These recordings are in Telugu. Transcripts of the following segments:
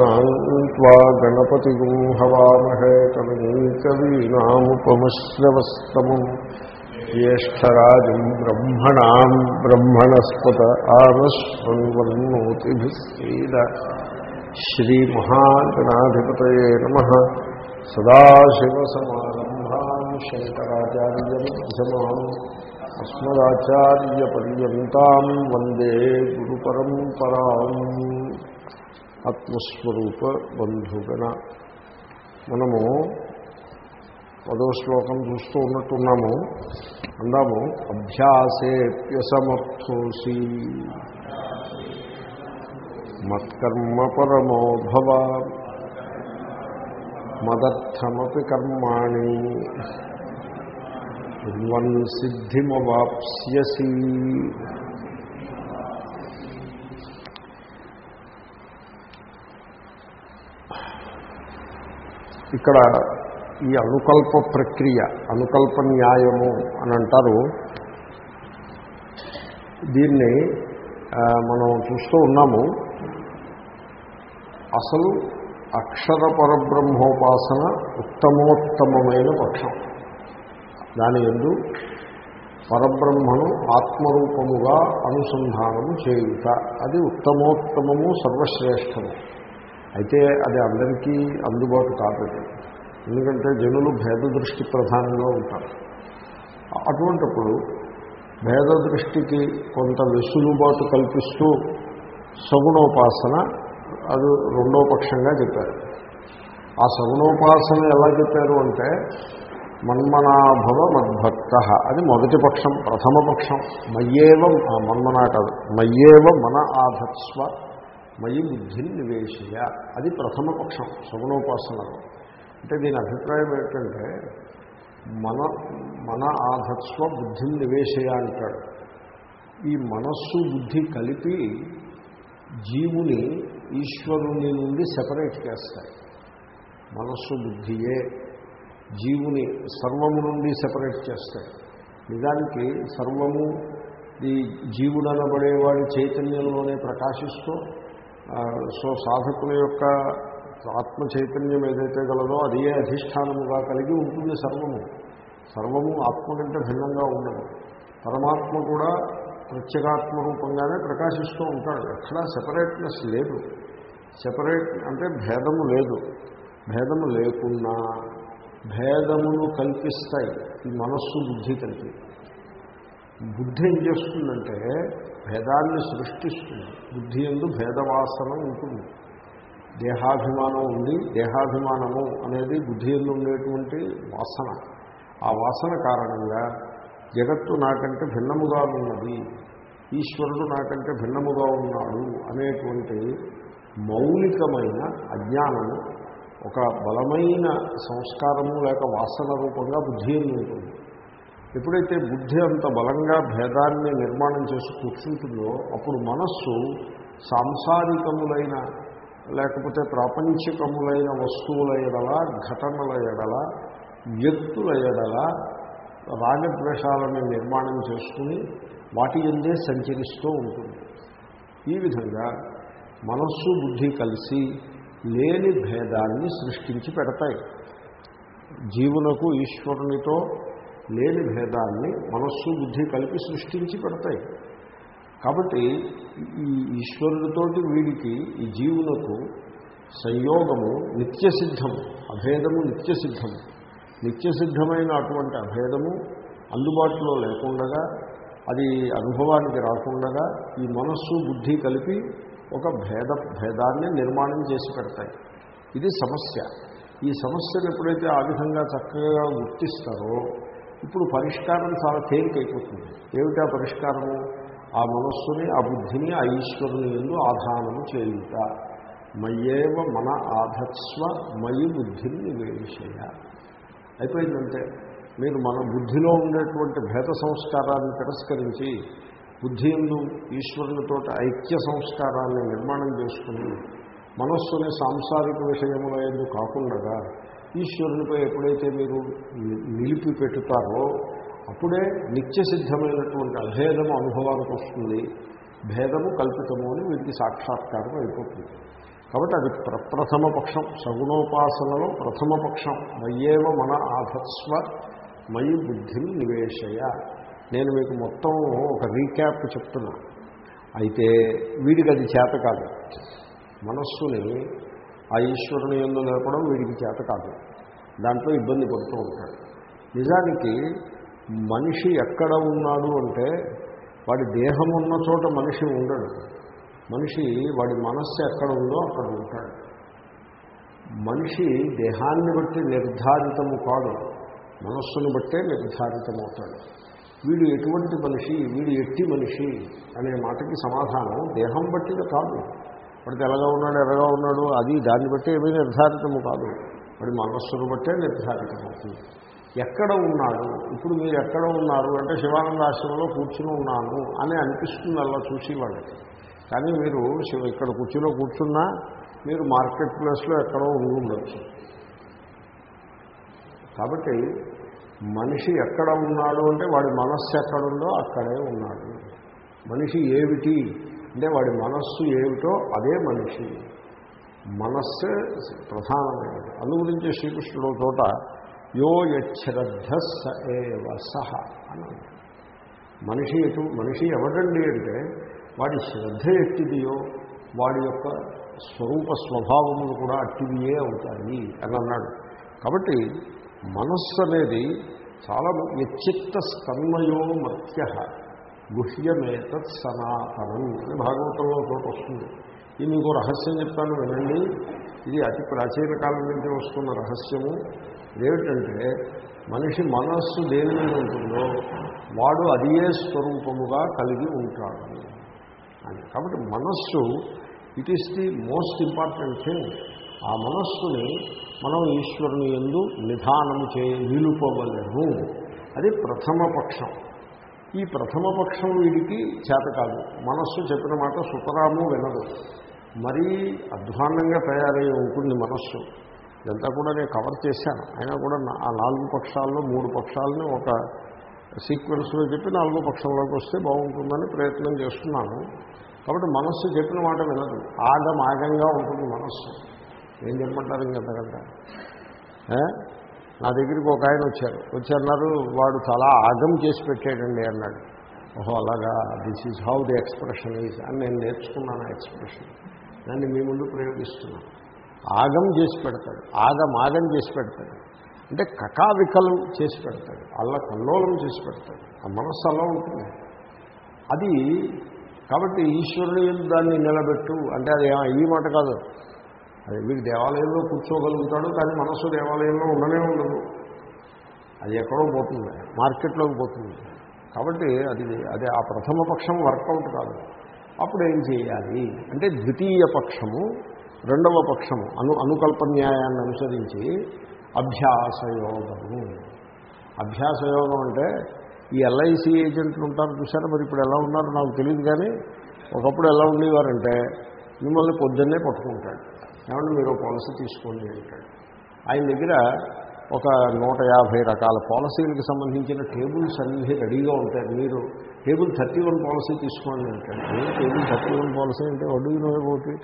त्वा गणपतिगुं हवामहे कविम् कवीनामुपमश्रवस्तमम् ज्येष्ठराजम् ब्रह्मणाम् ब्रह्मणस्पत आनश्वन्वन्नोतिभिः सीद श्रीमहागणाधिपतये नमः सदाशिवसमारम्भाम् शङ्कराचार्यमध्यमाम् अस्मदाचार्यपर्यन्ताम् वन्दे गुरुपरम्पराम् ఆత్మస్వరూప బంధుగణ మనము పదో శ్లోకం చూస్తూ ఉన్నట్టున్నాము. అందాము అభ్యాసేప్యసమర్థోసి. మత్కర్మ పరమో భవ. మదర్థమపి కర్మాణి. కుర్వన్ సిద్ధిమవాప్స్యసి. ఇక్కడ ఈ అనుకల్ప ప్రక్రియ అనుకల్ప న్యాయము అని అంటారు. దీన్ని మనం చూస్తూ ఉన్నాము. అసలు అక్షర పరబ్రహ్మోపాసన ఉత్తమోత్తమైన పక్షం. దాని ఎందు పరబ్రహ్మను ఆత్మరూపముగా అనుసంధానము చేయుట. అది ఉత్తమోత్తమము సర్వశ్రేష్టము. అయితే అది అందరికీ అందుబాటు కాదు. ఎందుకంటే జనులు భేద దృష్టి ప్రధానంగా ఉంటారు. అటువంటిప్పుడు భేద దృష్టికి కొంత వెసులుబాటు కల్పిస్తూ సగుణోపాసన అది రెండో పక్షంగా చెప్పారు. ఆ సగుణోపాసన ఎలా చెప్పారు అంటే మన్మనాభవ మద్భక్త అది మొదటి పక్షం ప్రథమ పక్షం. మయ్యేవ మన్మనా కాదు మయ్యేవ మన ఆధత్స్వ మయి బుద్ధిని నివేశయ. అది ప్రథమ పక్షం సగుణోపాసనలో అంటే దీని అభిప్రాయం ఏంటంటే మన మన ఆధత్స్వ బుద్ధిని నివేశయ అంటాడు. ఈ మనస్సు బుద్ధి కలిపి జీవుని ఈశ్వరుని నుండి సెపరేట్ చేస్తాయి. మనస్సు బుద్ధియే జీవుని సర్వము నుండి సెపరేట్ చేస్తాయి. నిజానికి సర్వము ఈ జీవుడనబడేవాడి చైతన్యంలోనే ప్రకాశిస్తూ సో సాధకుల యొక్క ఆత్మ చైతన్యం ఏదైతే గలదో అదే అధిష్టానముగా కలిగి ఉంటుంది సర్వము. సర్వము ఆత్మ కంటే భిన్నంగా ఉండదు. పరమాత్మ కూడా ప్రత్యేగాత్మ రూపంగానే ప్రకాశిస్తూ ఉంటాడు. ఎక్కడా సెపరేట్నెస్ లేదు. సెపరేట్ అంటే భేదము లేదు. భేదము లేకున్నా భేదమును కల్పిస్తాయి. ఈ మనస్సు బుద్ధి కలిపి. బుద్ధి ఏం చేస్తుందంటే భేదాన్ని సృష్టిస్తుంది. బుద్ధి ఎందు భేదవాసన ఉంటుంది. దేహాభిమానం ఉంది. దేహాభిమానము అనేది బుద్ధి ఎందు ఉండేటువంటి వాసన. ఆ వాసన కారణంగా జగత్తు నాకంటే భిన్నముగా ఉన్నది. ఈశ్వరుడు నాకంటే భిన్నముగా ఉన్నాడు అనేటువంటి మౌలికమైన అజ్ఞానము ఒక బలమైన సంస్కారము లేక వాసన రూపంగా బుద్ధి ఉంటుంది. ఎప్పుడైతే బుద్ధి అంత బలంగా భేదాన్ని నిర్మాణం చేసి కూర్చుంటుందో అప్పుడు మనస్సు సాంసారికములైన లేకపోతే ప్రాపంచికములైన వస్తువుల ఎడల ఘటనల ఎడల వ్యక్తుల ఎడల రాగద్వేషాలను నిర్మాణం చేసుకుని వాటి ఎందే సంచరిస్తూ ఉంటుంది. ఈ విధంగా మనస్సు బుద్ధి కలిసి లేని భేదాన్ని సృష్టించి పెడతాయి. జీవులకు ఈశ్వరునితో లేని భేదాన్ని మనస్సు బుద్ధి కలిపి సృష్టించి పెడతాయి. కాబట్టి ఈ ఈశ్వరుడితోటి వీడికి ఈ జీవులకు సంయోగము నిత్యసిద్ధము అభేదము నిత్యసిద్ధము. నిత్యసిద్ధమైన అటువంటి అభేదము అందుబాటులో లేకుండగా అది అనుభవానికి రాకుండగా ఈ మనస్సు బుద్ధి కలిపి ఒక భేద భేదాన్ని నిర్మాణం చేసి పెడతాయి. ఇది సమస్య. ఈ సమస్యను ఎప్పుడైతే ఆ విధంగా చక్కగా గుర్తిస్తారో ఇప్పుడు పరిష్కారం చాలా తేలికైపోతుంది. ఏమిటా పరిష్కారము? ఆ మనస్సుని ఆ బుద్ధిని ఆ ఈశ్వరుని ఎందు ఆధానము చేయుట. మయ్యేవ మన ఆధత్స్వ మయి బుద్ధిని నివేశయ అయిపోయిందంటే మీరు మన బుద్ధిలో ఉండేటువంటి భేద సంస్కారాన్ని తిరస్కరించి బుద్ధి ఎందు ఈశ్వరునితో ఐక్య సంస్కారాన్ని నిర్మాణం చేసుకుని మనస్సుని సాంసారిక విషయముల ఎందు కాకుండా ఈశ్వరునిపై ఎప్పుడైతే మీరు నిలిపి పెట్టుతారో అప్పుడే నిత్య సిద్ధమైనటువంటి అభేదము అనుభవానికి వస్తుంది. భేదము కల్పితము అని వీటికి సాక్షాత్కారం అయిపోతుంది. కాబట్టి అది ప్రప్రథమ పక్షం. సగుణోపాసనలో ప్రథమ పక్షం. మయ్యేవ మన ఆధత్స్వ మయి బుద్ధిని నివేశయ. నేను మీకు మొత్తం ఒక రీక్యాప్ చెప్తున్నా. అయితే వీడికి అది చేత కాదు. మనస్సుని ఆ ఈశ్వరుని ఎందు లేపడం వీడికి చేత కాదు. దాంట్లో ఇబ్బంది పడుతూ ఉంటాడు. నిజానికి మనిషి ఎక్కడ ఉన్నాడు అంటే వాడి దేహం ఉన్న చోట మనిషి ఉండడు. మనిషి వాడి మనస్సు ఎక్కడ ఉందో అక్కడ ఉంటాడు. మనిషి దేహాన్ని బట్టి నిర్ధారితము కాదు మనస్సును బట్టే నిర్ధారితమవుతాడు. వీడు ఎటువంటి మనిషి? వీడు ఎట్టి మనిషి? అనే మాటకి సమాధానం దేహం బట్టిగా కాదు. వాడు తెల్లగా ఉన్నాడు ఎర్రగా ఉన్నాడు అది దాన్ని బట్టి ఏమీ నిర్ధారితము కాదు. వాడి మనస్సును బట్టే నిర్ధారితమవుతుంది ఎక్కడ ఉన్నాడు? ఇప్పుడు మీరు ఎక్కడ ఉన్నారు? అంటే శివానంద ఆశ్రమంలో కూర్చుని ఉన్నాను అని అనిపిస్తుంది అలా చూసి వాళ్ళకి కానీ మీరు శివ ఇక్కడ కూర్చులో కూర్చున్నా మీరు మార్కెట్ ప్లేస్లో ఎక్కడో ఉండొచ్చు. కాబట్టి మనిషి ఎక్కడ ఉన్నాడు అంటే వాడి మనస్సు ఎక్కడుందో అక్కడే ఉన్నాడు. మనిషి ఏమిటి? అంటే వాడి మనస్సు ఏమిటో అదే మనిషి. మనస్సే ప్రధానమైనది. అందు గురించి శ్రీకృష్ణుడు చోట యో యశ్రద్ధ స ఏవ సహ అని అన్నాడు. మనిషి ఎటు మనిషి ఎవడండి అంటే వాడి శ్రద్ధ ఎట్టిదియో వాడి యొక్క స్వరూప స్వభావములు కూడా అట్టివియే అవుతాయి అని అన్నాడు. కాబట్టి మనస్సు అనేది చాలా యచ్చిత్త స్కన్మయో మత్య గుహ్యమేతత్ సనాతనం అని భాగవతంలో చోట వస్తుంది. ఇది మీకు రహస్యం చెప్తాను వినండి. ఇది అతి ప్రాచీన కాలం నుంచి వస్తున్న రహస్యము. ఏమిటంటే మనిషి మనస్సు దేని మీద ఉంటుందో వాడు అదియే స్వరూపముగా కలిగి ఉంటాడు అని. కాబట్టి మనస్సు it is the most important thing ఆ మనస్సుని మనం ఈశ్వరుని ఎందు నిధానము చే నిలుపవలను. అది ప్రథమ పక్షం. ఈ ప్రథమ పక్షం వీడికి చేత కాదు. మనస్సు చెప్పిన మాట సుతరాము వినదు. మరీ అధ్వాన్నంగా తయారై ఉంటుంది మనస్సు. ఇదంతా కూడా నేను కవర్ చేశాను. అయినా కూడా ఆ నాలుగు పక్షాల్లో మూడు పక్షాలని ఒక సీక్వెన్స్లో చెప్పి నాలుగో పక్షంలోకి వస్తే బాగుంటుందని ప్రయత్నం చేస్తున్నాను. కాబట్టి మనస్సు చెప్పిన మాట వినదు. ఆగం ఆగంగా ఉంటుంది మనస్సు. ఏం చెప్పమంటారు ఇంకంతకంటే నా దగ్గరికి ఒక ఆయన వచ్చారు. వచ్చి అన్నారు వాడు చాలా ఆగం చేసి పెట్టాడండి అన్నాడు. ఓహో అలాగా? This is how the expression is అని నేను నేర్చుకున్నాను ఆ ఎక్స్ప్రెషన్ దాన్ని మీ ముందు ప్రయోగిస్తున్నాను. ఆగం చేసి పెడతాడు. ఆగం ఆగం చేసి పెడతాడు. అంటే కకావికలం చేసి పెడతాడు. అల్ల కల్లోలం చేసి పెడతాడు. ఆ మనస్సు అలా ఉంటుంది. అది కాబట్టి ఈశ్వరుని దాన్ని నిలబెట్టు. అంటే అది ఈ మాట కాదు. అది వీడు దేవాలయంలో కూర్చోగలుగుతాడు కానీ మనస్సు దేవాలయంలో ఉండనే ఉండదు. అది ఎక్కడో పోతుంది మార్కెట్లోకి పోతుంది. కాబట్టి అది అదే ఆ ప్రథమ పక్షం వర్కౌట్ కాదు. అప్పుడు ఏం చేయాలి? అంటే ద్వితీయ పక్షము రెండవ పక్షము అను అనుకల్ప న్యాయాన్ని అనుసరించి అభ్యాసయోగము. అభ్యాసయోగం అంటే ఈ ఎల్ఐసి ఏజెంట్లు ఉంటారు చూసారా మరి ఇప్పుడు ఎలా ఉన్నారో నాకు తెలియదు కానీ ఒకప్పుడు ఎలా ఉండేవారంటే మిమ్మల్ని పొద్దున్నే పట్టుకుంటాడు. ఏమంటే మీరు పాలసీ తీసుకోండి అంటాడు. ఆయన దగ్గర ఒక నూట యాభై రకాల పాలసీలకు సంబంధించిన టేబుల్స్ అన్నీ రెడీగా ఉంటాయి. మీరు టేబుల్ థర్టీ వన్ పాలసీ తీసుకోండి అంటాడు. టేబుల్ థర్టీ వన్ పాలసీ అంటే వడ్డీ నోటి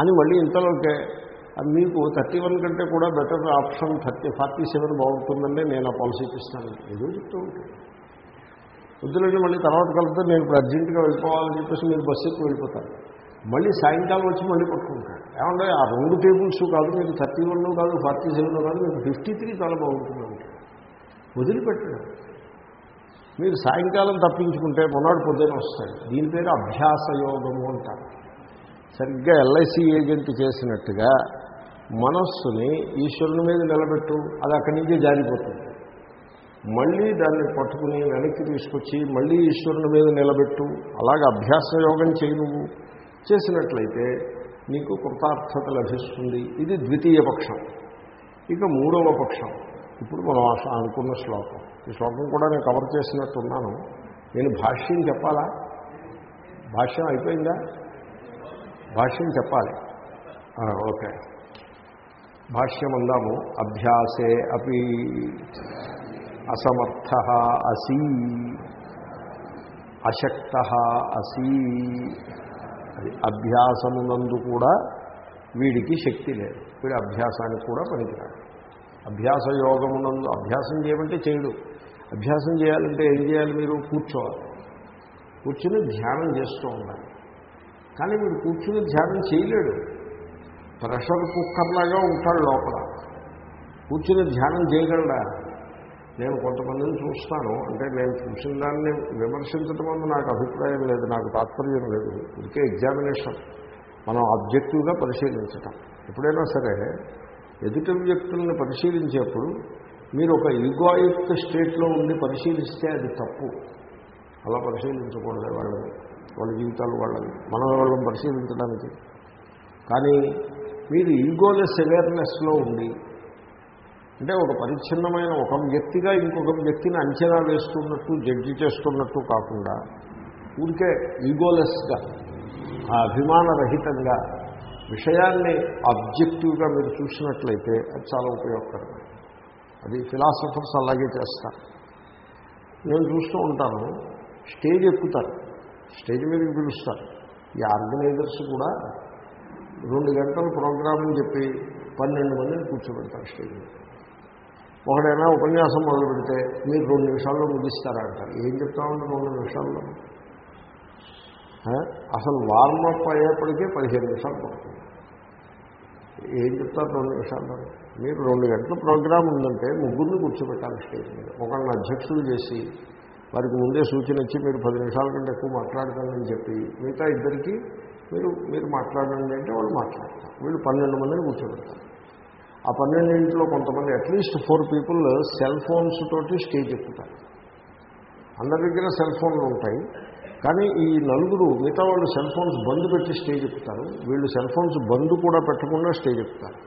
అని మళ్ళీ ఇంతలోకే అది మీకు థర్టీ వన్ కంటే కూడా better option thirty forty seven బాగుంటుందంటే నేను ఆ పాలసీ ఇస్తాను ఏదో చెప్తూ ఉంటాను వద్దులండి మళ్ళీ తర్వాత కలిపితే నేను ఇప్పుడు అర్జెంటుగా వెళ్ళిపోవాలని చెప్పేసి మీరు బస్సు ఎక్కువ వెళ్ళిపోతాను మళ్ళీ సాయంకాలం వచ్చి మళ్ళీ పట్టుకుంటాను ఏమంటే ఆ రెండు టేబుల్స్ కాదు మీకు థర్టీ వన్ కాదు ఫార్టీ సెవెన్ కాదు మీకు ఫిఫ్టీ త్రీ చాలా బాగుంటుంది వదిలిపెట్టడం. మీరు సాయంకాలం తప్పించుకుంటే మొన్నటి పొద్దున వస్తాయి. దీని పేరు అభ్యాస యోగము అంటారు. సరిగ్గా ఎల్ఐసి ఏజెంట్ చేసినట్టుగా మనస్సుని ఈశ్వరుని మీద నిలబెట్టు అది అక్కడి నుంచి జారిపోతుంది. మళ్ళీ దాన్ని పట్టుకుని వెనక్కి తీసుకొచ్చి మళ్ళీ ఈశ్వరుని మీద నిలబెట్టు అలాగే అభ్యాస యోగం చేయి నువ్వు. చేసినట్లయితే నీకు కృతార్థత లభిస్తుంది. ఇది ద్వితీయ పక్షం. ఇక మూడవ పక్షం. ఇప్పుడు మనం అనుకున్న శ్లోకం. ఈ శ్లోకం కూడా నేను కవర్ చేసినట్టున్నాను. నేను భాష్యం చెప్పాలా? భాష్యం అయిపోయిందా? భాష్యం చెప్పాలి. ఓకే. భాష్యం అందాము. అభ్యాసే అపి అసమర్థ అసీ. అశక్త అసీ. అది అభ్యాసమునందు కూడా వీడికి శక్తి లేదు. వీడి అభ్యాసానికి కూడా పనికిరాడు. అభ్యాస యోగమునందు అభ్యాసం చేయమంటే చేయడు. అభ్యాసం చేయాలంటే ఏం చేయాలి మీరు? కూర్చోవాలి. కూర్చుని ధ్యానం చేస్తూ ఉండాలి. కానీ వీడు కూర్చుని ధ్యానం చేయలేడు. ప్రెషర్ కుక్కర్లాగా ఉంటాడు లోపల. కూర్చుని ధ్యానం చేయగలడా? నేను కొంతమందిని చూస్తాను. అంటే నేను చూసిన దాన్ని విమర్శించడం వల్ల నాకు అభిప్రాయం లేదు నాకు తాత్పర్యం లేదు. ఇంకే ఎగ్జామినేషన్ మనం ఆబ్జెక్టివ్గా పరిశీలించటం. ఎప్పుడైనా సరే ఎదుటి వ్యక్తులను పరిశీలించేప్పుడు మీరు ఒక ఈగోయుక్త స్టేట్లో ఉండి పరిశీలిస్తే అది తప్పు. అలా పరిశీలించకూడదు వాళ్ళని వాళ్ళ జీవితాలు వాళ్ళని మన వాళ్ళని పరిశీలించడానికి? కానీ మీరు ఈగోలెస్ అవేర్నెస్లో ఉండి అంటే ఒక పరిచ్ఛిన్నమైన ఒక వ్యక్తిగా ఇంకొక వ్యక్తిని అంచనా వేస్తున్నట్టు జడ్జి చేస్తున్నట్టు కాకుండా ఊరికే ఈగోలెస్గా ఆ అభిమానరహితంగా విషయాన్ని ఆబ్జెక్టివ్గా మీరు చూసినట్లయితే అది చాలా ఉపయోగకరం అది ఫిలాసఫర్స్ అలాగే చేస్తారు. నేను చూస్తూ ఉంటాను స్టేజ్ ఎక్కుతారు స్టేజ్ మీదకి పిలుస్తారు. ఈ ఆర్గనైజర్స్ కూడా రెండు గంటల ప్రోగ్రామ్ చెప్పి పన్నెండు మందిని కూర్చోబెడతారు స్టేజ్ మీద. ఒకడైనా ఉపన్యాసం మొదలు పెడితే మీరు రెండు నిమిషాల్లో ముగిస్తారా? అంటారు. ఏం చెప్తామంటే రెండు నిమిషాల్లో? అసలు వార్మప్ అయ్యేప్పటికే పదిహేను నిమిషాలు పడుతుంది. ఏం చెప్తారు రెండు నిమిషాల్లో? మీరు రెండు గంటల ప్రోగ్రాం ఉందంటే ముగ్గురిని కూర్చోబెట్టాలి స్టేజ్ మీద. ఒకళ్ళని అధ్యక్షులు చేసి వారికి ముందే సూచన ఇచ్చి మీరు పది నిమిషాల కంటే ఎక్కువ మాట్లాడతానని చెప్పి మిగతా ఇద్దరికి మీరు మీరు మాట్లాడండి అంటే వాళ్ళు మాట్లాడతారు. వీళ్ళు పన్నెండు మందిని కూర్చోబెడతారు. ఆ పన్నెండింటిలో కొంతమంది at least four people cell phones తోటి స్టేజ్ ఎక్కుతారు. అందరి దగ్గర సెల్ ఫోన్లు ఉంటాయి. కానీ ఈ నలుగురు మిగతా వాళ్ళు సెల్ ఫోన్స్ బంద్ పెట్టి స్టేజ్ ఎక్కుతారు. వీళ్ళు సెల్ ఫోన్స్ బంద్ కూడా పెట్టకుండా స్టేజ్ ఎక్కుతారు.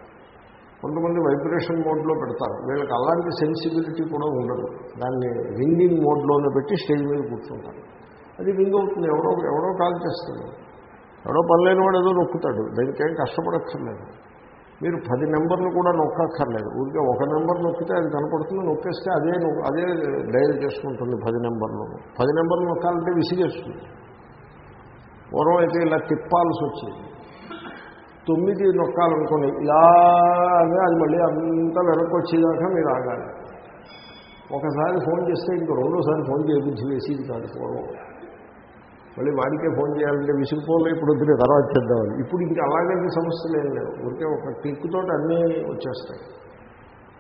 కొంతమంది వైబ్రేషన్ మోడ్లో పెడతారు. వీళ్ళకి అలాంటి సెన్సిబిలిటీ కూడా ఉండదు. దాన్ని రింగింగ్ మోడ్లోనే పెట్టి స్టేజ్ మీద కూర్చుంటారు. అది రింగ్ అవుతుంది. ఎవరో ఎవరో కాల్ చేస్తుంది ఎవరో పనిలేని వాడు ఏదో నొక్కుతాడు. దానికేం కష్టపడక్కర్లేదు. మీరు పది నెంబర్లు కూడా నొక్కక్కర్లేదు. ఊరికే ఒక నెంబర్ నొక్కితే అది కనపడుతుంది నొక్కేస్తే అదే అదే డైల్ చేసుకుంటుంది పది నెంబర్లు. పది నెంబర్లు నొక్కాలంటే విసిగేస్తుంది. పూర్వం అయితే ఇలా తిప్పాల్సి వచ్చింది. తొమ్మిది నొక్కాలనుకోండి ఇలాగే అది మళ్ళీ అంతా వెనక్కి వచ్చేదాకా మీరు ఆగాలి. ఒకసారి ఫోన్ చేస్తే ఇంక రెండోసారి ఫోన్ చేయించి వేసేది కాదు పూర్వం. మళ్ళీ వాడికే ఫోన్ చేయాలంటే విసిగిపోలే ఇప్పుడు వద్దులే తర్వాత చేద్దామని ఇప్పుడు ఇంకా అలాగంటే సమస్యలు ఏం లేవు. ఊరికే ఒక క్లిక్ అన్నీ వచ్చేస్తాయి.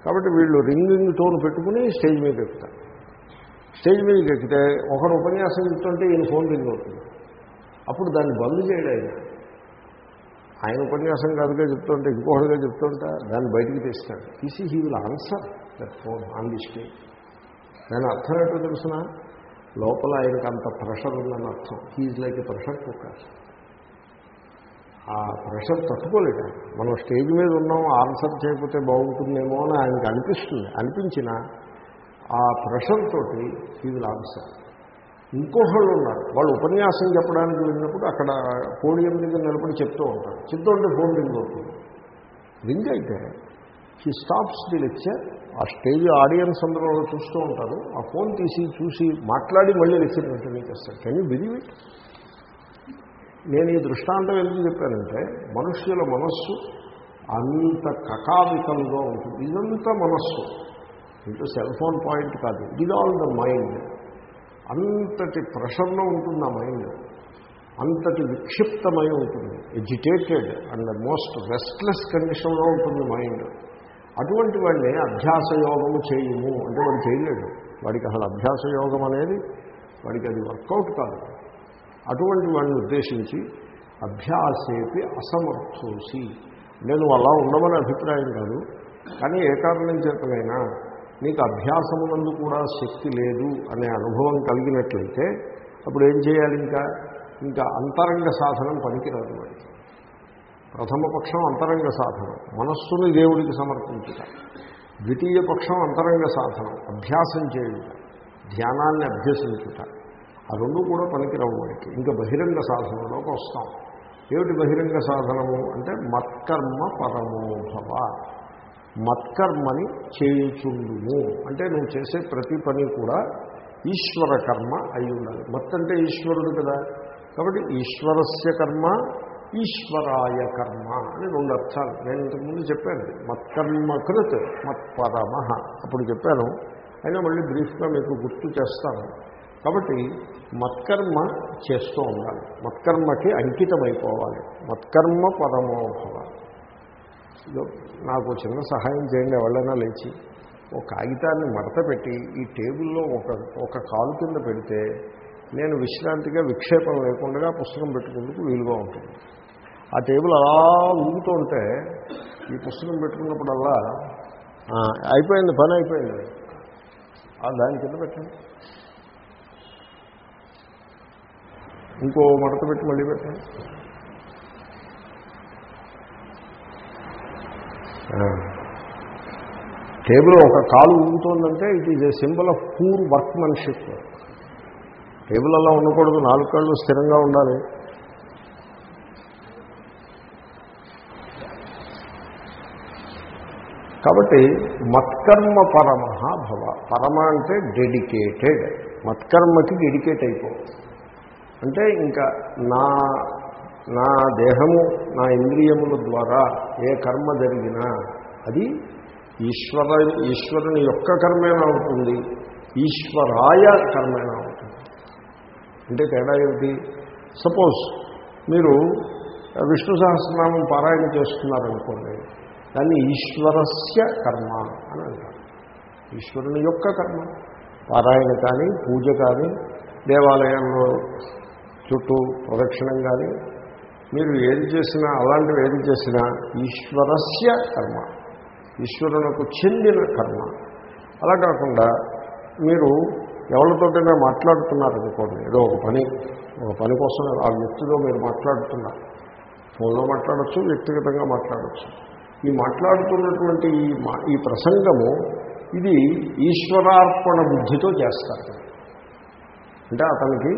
కాబట్టి వీళ్ళు రింగింగ్ టోన్ పెట్టుకుని స్టేజ్ మీద ఎక్కుతారు. స్టేజ్ మీదకి ఎక్కితే ఒకరు ఉపన్యాసం చెప్తుంటే ఈయన ఫోన్ రింగ్ అవుతుంది. అప్పుడు దాన్ని బంద్ చేయడం ఆయన. ఆయన ఉపన్యాసం కాదుగా చెప్తుంటే ఇంకొకటిగా చెప్తుంటే దాన్ని బయటికి తీస్తాడు. తీసి he will answer that phone on the stage దాని అర్థం ఏంటో తెలుసిన? లోపల ఆయనకు అంత ప్రెషర్ ఉందని అర్థం. హీజ్ లైక్ ప్రెషర్ కుక్కర్ ఆ ప్రెషర్ తట్టుకోలేడు మనం స్టేజ్ మీద ఉన్నాం ఆన్సర్ చేయకపోతే బాగుంటుందేమో అని ఆయనకు అనిపిస్తుంది. అనిపించిన ఆ ప్రెషర్ తోటి హీ విల్ ఆన్సర్ ఇంకొకళ్ళు ఉన్నారు. వాళ్ళు ఉపన్యాసం చెప్పడానికి వెళ్ళినప్పుడు అక్కడ పోడియం దగ్గర నిలబడి చెప్తూ ఉంటారు. చెప్తూ ఉంటే ఫోన్ రింగ్ అవుతుంది రింగ్ అయితే హీ స్టాప్స్ ది లెక్చర్ ఆ స్టేజ్ ఆడియన్స్ అందరూ చూస్తూ ఉంటారు. ఆ ఫోన్ తీసి చూసి మాట్లాడి మళ్ళీ లెక్చర్ మీకు చేస్తారు. కెన్ యూ బిలీవ్ ఇట్ నేను ఈ దృష్టాంతం ఎందుకు చెప్పానంటే మనుష్యుల మనస్సు అంత కకావికలుగా ఉంటుంది. ఇదంతా మనస్సు. ఇంటూ సెల్ ఫోన్ పాయింట్ కాదు. ఇది ఆల్ ద మైండ్ అంతటి ప్రెషర్లో ఉంటుంది ఆ మైండ్ అంతటి విక్షిప్తమై ఉంటుంది. ఎడ్యుటేటెడ్ అండ్ మోస్ట్ రెస్ట్లెస్ కండిషన్లో ఉంటుంది మైండ్ అటువంటి వాడిని అభ్యాస యోగము చేయము అంటే వాడు చేయలేడు. వాడికి అసలు అభ్యాస యోగం అనేది వాడికి అది వర్కౌట్ కాదు. అటువంటి వాడిని ఉద్దేశించి అభ్యాసేపి అసమర్థోసి. నేను అలా ఉండమని అభిప్రాయం కాదు. కానీ ఏ కారణం చేతనైనా నీకు అభ్యాసమునందు కూడా శక్తి లేదు అనే అనుభవం కలిగినట్లయితే అప్పుడు ఏం చేయాలి ఇంకా? ఇంకా అంతరంగ సాధనం పనికిరాదు వాడికి. ప్రథమ పక్షం అంతరంగ సాధనం. మనస్సుని దేవుడికి సమర్పించుట. ద్వితీయ పక్షం అంతరంగ సాధనం. అభ్యాసం చేయుట. ధ్యానాన్ని అభ్యసించుట. ఆ రెండు కూడా పనికిరావు వాడికి. ఇంకా బహిరంగ సాధనలోకి వస్తాం. ఏమిటి బహిరంగ సాధనము? అంటే మత్కర్మ పరమోభవ. మత్కర్మని చేయుచుండుము. అంటే నువ్వు చేసే ప్రతి పని కూడా ఈశ్వర కర్మ అయి ఉండాలి. మత్ అంటే ఈశ్వరుడు కదా. కాబట్టి ఈశ్వరస్య కర్మ ఈశ్వరాయ కర్మ అని రెండు అర్థాలు. నేను ఇంతకుముందు చెప్పాను మత్కర్మకృత్ మత్పరమ. అప్పుడు చెప్పాను అయినా మళ్ళీ బ్రీఫ్గా మీకు గుర్తు చేస్తాను. కాబట్టి మత్కర్మ చేస్తూ ఉండాలి. మత్కర్మకి అంకితమైపోవాలి. మత్కర్మ పరమోభవ. నాకు చిన్న సహాయం చేయండి ఎవరైనా లేచి. ఒక కాగితాన్ని మడత పెట్టి ఈ టేబుల్లో ఒక ఒక కాలు కింద పెడితే నేను విశ్రాంతిగా విక్షేపం లేకుండా పుస్తకం పెట్టుకుందుకు వీలుగా ఉంటుంది. ఆ టేబుల్ అలా ఊగుతూ ఉంటే ఈ పుస్తకం పెట్టుకున్నప్పుడల్లా అయిపోయింది పని అయిపోయింది. ఆ దాని కింద పెట్టండి. ఇంకో మడత పెట్టి మళ్ళీ పెట్టండి. టేబుల్ ఒక కాలు ఊగుతోందంటే it is a symbol of poor workmanship table అలా ఉండకూడదు నాలుగు కళ్ళు స్థిరంగా ఉండాలి. కాబట్టి మత్కర్మ పరమ భవ. పరమ అంటే డెడికేటెడ్. మత్కర్మకి డెడికేట్ అయిపో. అంటే ఇంకా నా నా దేహము నా ఇంద్రియముల ద్వారా ఏ కర్మ జరిగినా అది ఈశ్వర ఈశ్వరుని యొక్క కర్మేనా అవుతుంది? ఈశ్వరాయ కర్మేనా అవుతుంది? అంటే తేడా ఏమిటి? సపోజ్ మీరు విష్ణు సహస్రనామం పారాయణ చేస్తున్నారనుకోండి దాన్ని ఈశ్వరస్య కర్మ అని అంటారు. ఈశ్వరుని యొక్క కర్మ పారాయణ కానీ పూజ కానీ దేవాలయంలో చుట్టూ ప్రదక్షిణం కానీ మీరు ఏది చేసినా అలాంటివి ఏది చేసినా ఈశ్వరస్య కర్మ ఈశ్వరునకు చెందిన కర్మ. అలా కాకుండా మీరు ఎవరితోటైనా మాట్లాడుతున్నారనుకోండి ఏదో ఒక పని ఒక పని కోసం ఆ వ్యక్తితో మీరు మాట్లాడుతున్నారు. ఫోన్లో మాట్లాడచ్చు వ్యక్తిగతంగా మాట్లాడచ్చు. ఈ మాట్లాడుతున్నటువంటి ఈ మా ఈ ప్రసంగము ఇది ఈశ్వరార్పణ బుద్ధితో చేస్తారు. అంటే అతనికి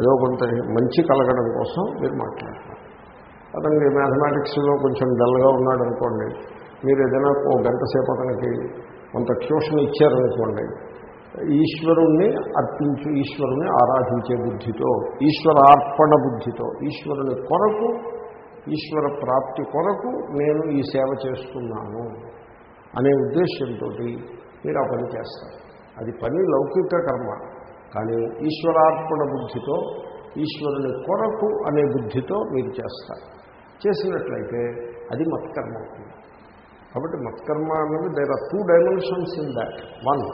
ఏదో కొంత మంచి కలగడం కోసం మీరు మాట్లాడతారు. అతనికి మ్యాథమెటిక్స్లో కొంచెం డల్గా ఉన్నాడు అనుకోండి మీరు ఏదైనా ఓ గంట సేపు అతనికి కొంత ట్యూషన్ ఇచ్చారనుకోండి. ఈశ్వరుణ్ణి అర్పించు ఈశ్వరుని ఆరాధించే బుద్ధితో ఈశ్వరార్పణ బుద్ధితో ఈశ్వరుని కొరకు ఈశ్వర ప్రాప్తి కొరకు నేను ఈ సేవ చేస్తున్నాను అనే ఉద్దేశంతో మీరు ఆ పని చేస్తారు. అది పని లౌకిక కర్మ కానీ ఈశ్వరార్పణ బుద్ధితో ఈశ్వరుని కొరకు అనే బుద్ధితో మీరు చేస్తారు. చేసినట్లయితే అది మత్కర్మ. అవుతుంది కాబట్టి మత్కర్మ అన్నది there are two dimensions in that one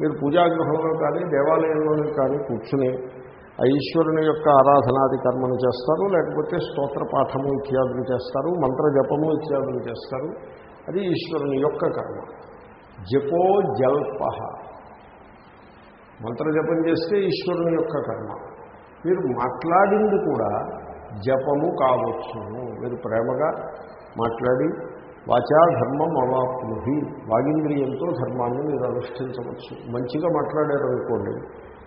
మీరు పూజాగృహంలో కానీ దేవాలయంలోనే కానీ కూర్చుని ఆ ఈశ్వరుని యొక్క ఆరాధనాది కర్మను చేస్తారు లేకపోతే స్తోత్ర పాఠము ఇత్యాదులు చేస్తారు మంత్ర జపము ఇత్యాదులు చేస్తారు. అది ఈశ్వరుని యొక్క కర్మ. జపో జల్ప. మంత్రజపం చేస్తే ఈశ్వరుని యొక్క కర్మ. మీరు మాట్లాడింది కూడా జపము కావచ్చును. మీరు ప్రేమగా మాట్లాడి వాచా ధర్మం అవాప్నుహి వాగింద్రియంతో ధర్మాన్ని మీరు అనుష్ఠించవచ్చు. మంచిగా మాట్లాడారనుకోండి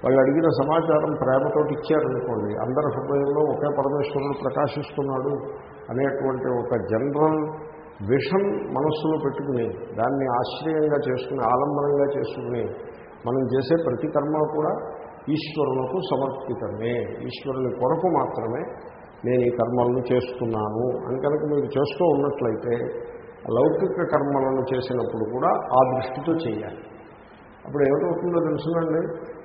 వాళ్ళు అడిగిన సమాచారం ప్రేమతోటి ఇచ్చారనుకోండి అందరి హృదయంలో ఒకే పరమేశ్వరుడు ప్రకాశిస్తున్నాడు అనేటువంటి ఒక జనరల్ విషం మనస్సులో పెట్టుకుని దాన్ని ఆశ్రయంగా చేసుకుని ఆలంబనంగా చేసుకుని మనం చేసే ప్రతి కర్మ కూడా ఈశ్వరులకు సమర్పితమే. ఈశ్వరుని కొరకు మాత్రమే నేను ఈ కర్మలను చేస్తున్నాను అని కనుక మీరు చేస్తూ ఉన్నట్లయితే లౌకిక కర్మలను చేసినప్పుడు కూడా ఆ దృష్టితో చేయాలి. అప్పుడు ఏమిటవుతుందో తెలుసునండి?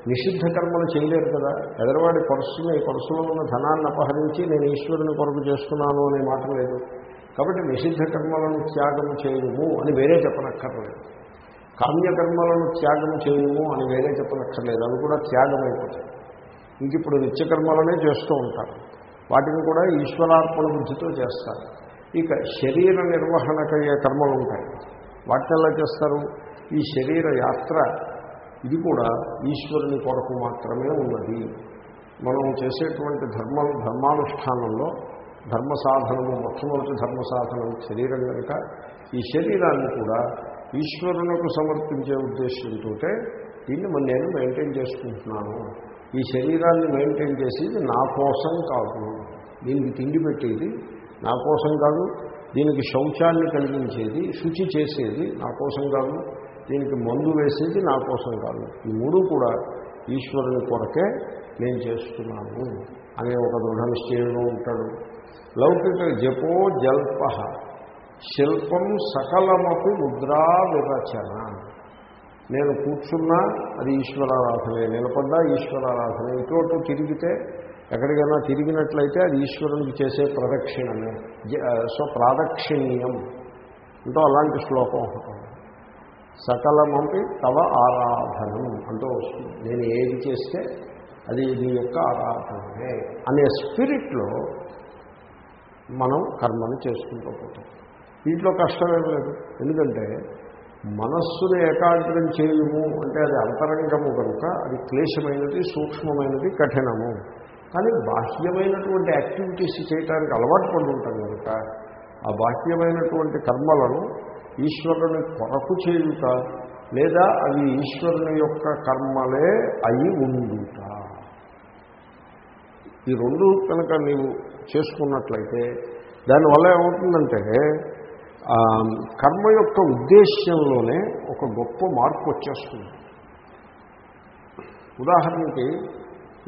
నిషిద్ధ కర్మలు చేయలేరు కదా? ఎదరవాడి పర్సుని పర్సులో ఉన్న ధనాన్ని అపహరించి నేను ఈశ్వరుని కొరకు చేస్తున్నాను అనే మాట లేదు. కాబట్టి నిషిద్ధ కర్మలను త్యాగం చేయము అని వేరే చెప్పనక్కర్లేదు. కామ్యకర్మలను త్యాగం చేయము అని వేరే చెప్పనక్కర్లేదు. అవి కూడా త్యాగం అయిపోతాయి ఇంక ఇప్పుడు నిత్యకర్మలనే చేస్తూ ఉంటారు. వాటిని కూడా ఈశ్వరార్పణ బుద్ధితో చేస్తారు. ఇక శరీర నిర్వహణకయ్యే కర్మలు ఉంటాయి. వాటిని ఎలా చేస్తారు ఈ శరీర యాత్ర ఇది కూడా ఈశ్వరుని కొరకు మాత్రమే ఉన్నది. మనం చేసేటువంటి ధర్మ ధర్మానుష్ఠానంలో ధర్మ సాధనము మొట్టమొదటి ధర్మ సాధనం శరీరం కనుక ఈ శరీరాన్ని కూడా ఈశ్వరునకు సమర్పించే ఉద్దేశంతో దీన్ని మన నేను మెయింటైన్ చేసుకుంటున్నాను. ఈ శరీరాన్ని మెయింటైన్ చేసేది నా కోసం కాదు. దీనికి తిండి పెట్టేది నా కోసం కాదు దీనికి శౌచాన్ని కలిగించేది శుచి చేసేది నా కోసం కాదు దీనికి మందు వేసేది నా కోసం కాదు. ఈ మూడు కూడా ఈశ్వరుని కొరకే నేను చేస్తున్నాను అనే ఒక దృఢ నిశ్చయంలో ఉంటాడు. లౌకిక జపో జల్ప శిల్పం సకలమపి ముద్రా విరచన. నేను కూర్చున్నా అది ఈశ్వరారాధనే నిలబడ్డా ఈశ్వరారాధనే ఇటువంటి తిరిగితే ఎక్కడికైనా తిరిగినట్లయితే అది ఈశ్వరునికి చేసే ప్రదక్షిణమే. సో ప్రాదక్షిణీయం. అంటూ అలాంటి శ్లోకం ఉంటుంది ఉంది. సకలమంపి తవ ఆరాధనం అంటూ వస్తుంది. నేను ఏది చేస్తే అది నీ యొక్క ఆరాధనమే అనే స్పిరిట్లో మనం కర్మను చేసుకుంటూ పోతాం. దీంట్లో కష్టమేం లేదు. ఎందుకంటే మనస్సును ఏకాగ్రం చేయము అంటే అది అంతరంగము కనుక అది క్లేశమైనది సూక్ష్మమైనది కఠినము. కానీ బాహ్యమైనటువంటి యాక్టివిటీస్ చేయటానికి అలవాటు పడి ఉంటాం కనుక ఆ బాహ్యమైనటువంటి కర్మలను ఈశ్వరుని కొరకు చేయుట లేదా అవి ఈశ్వరుని యొక్క కర్మలే అయి ఉండుట. ఈ రెండు కనుక నీవు చేసుకున్నట్లయితే దానివల్ల ఏమవుతుందంటే కర్మ యొక్క ఉద్దేశ్యంలోనే ఒక గొప్ప మార్పు వచ్చేస్తుంది. ఉదాహరణకి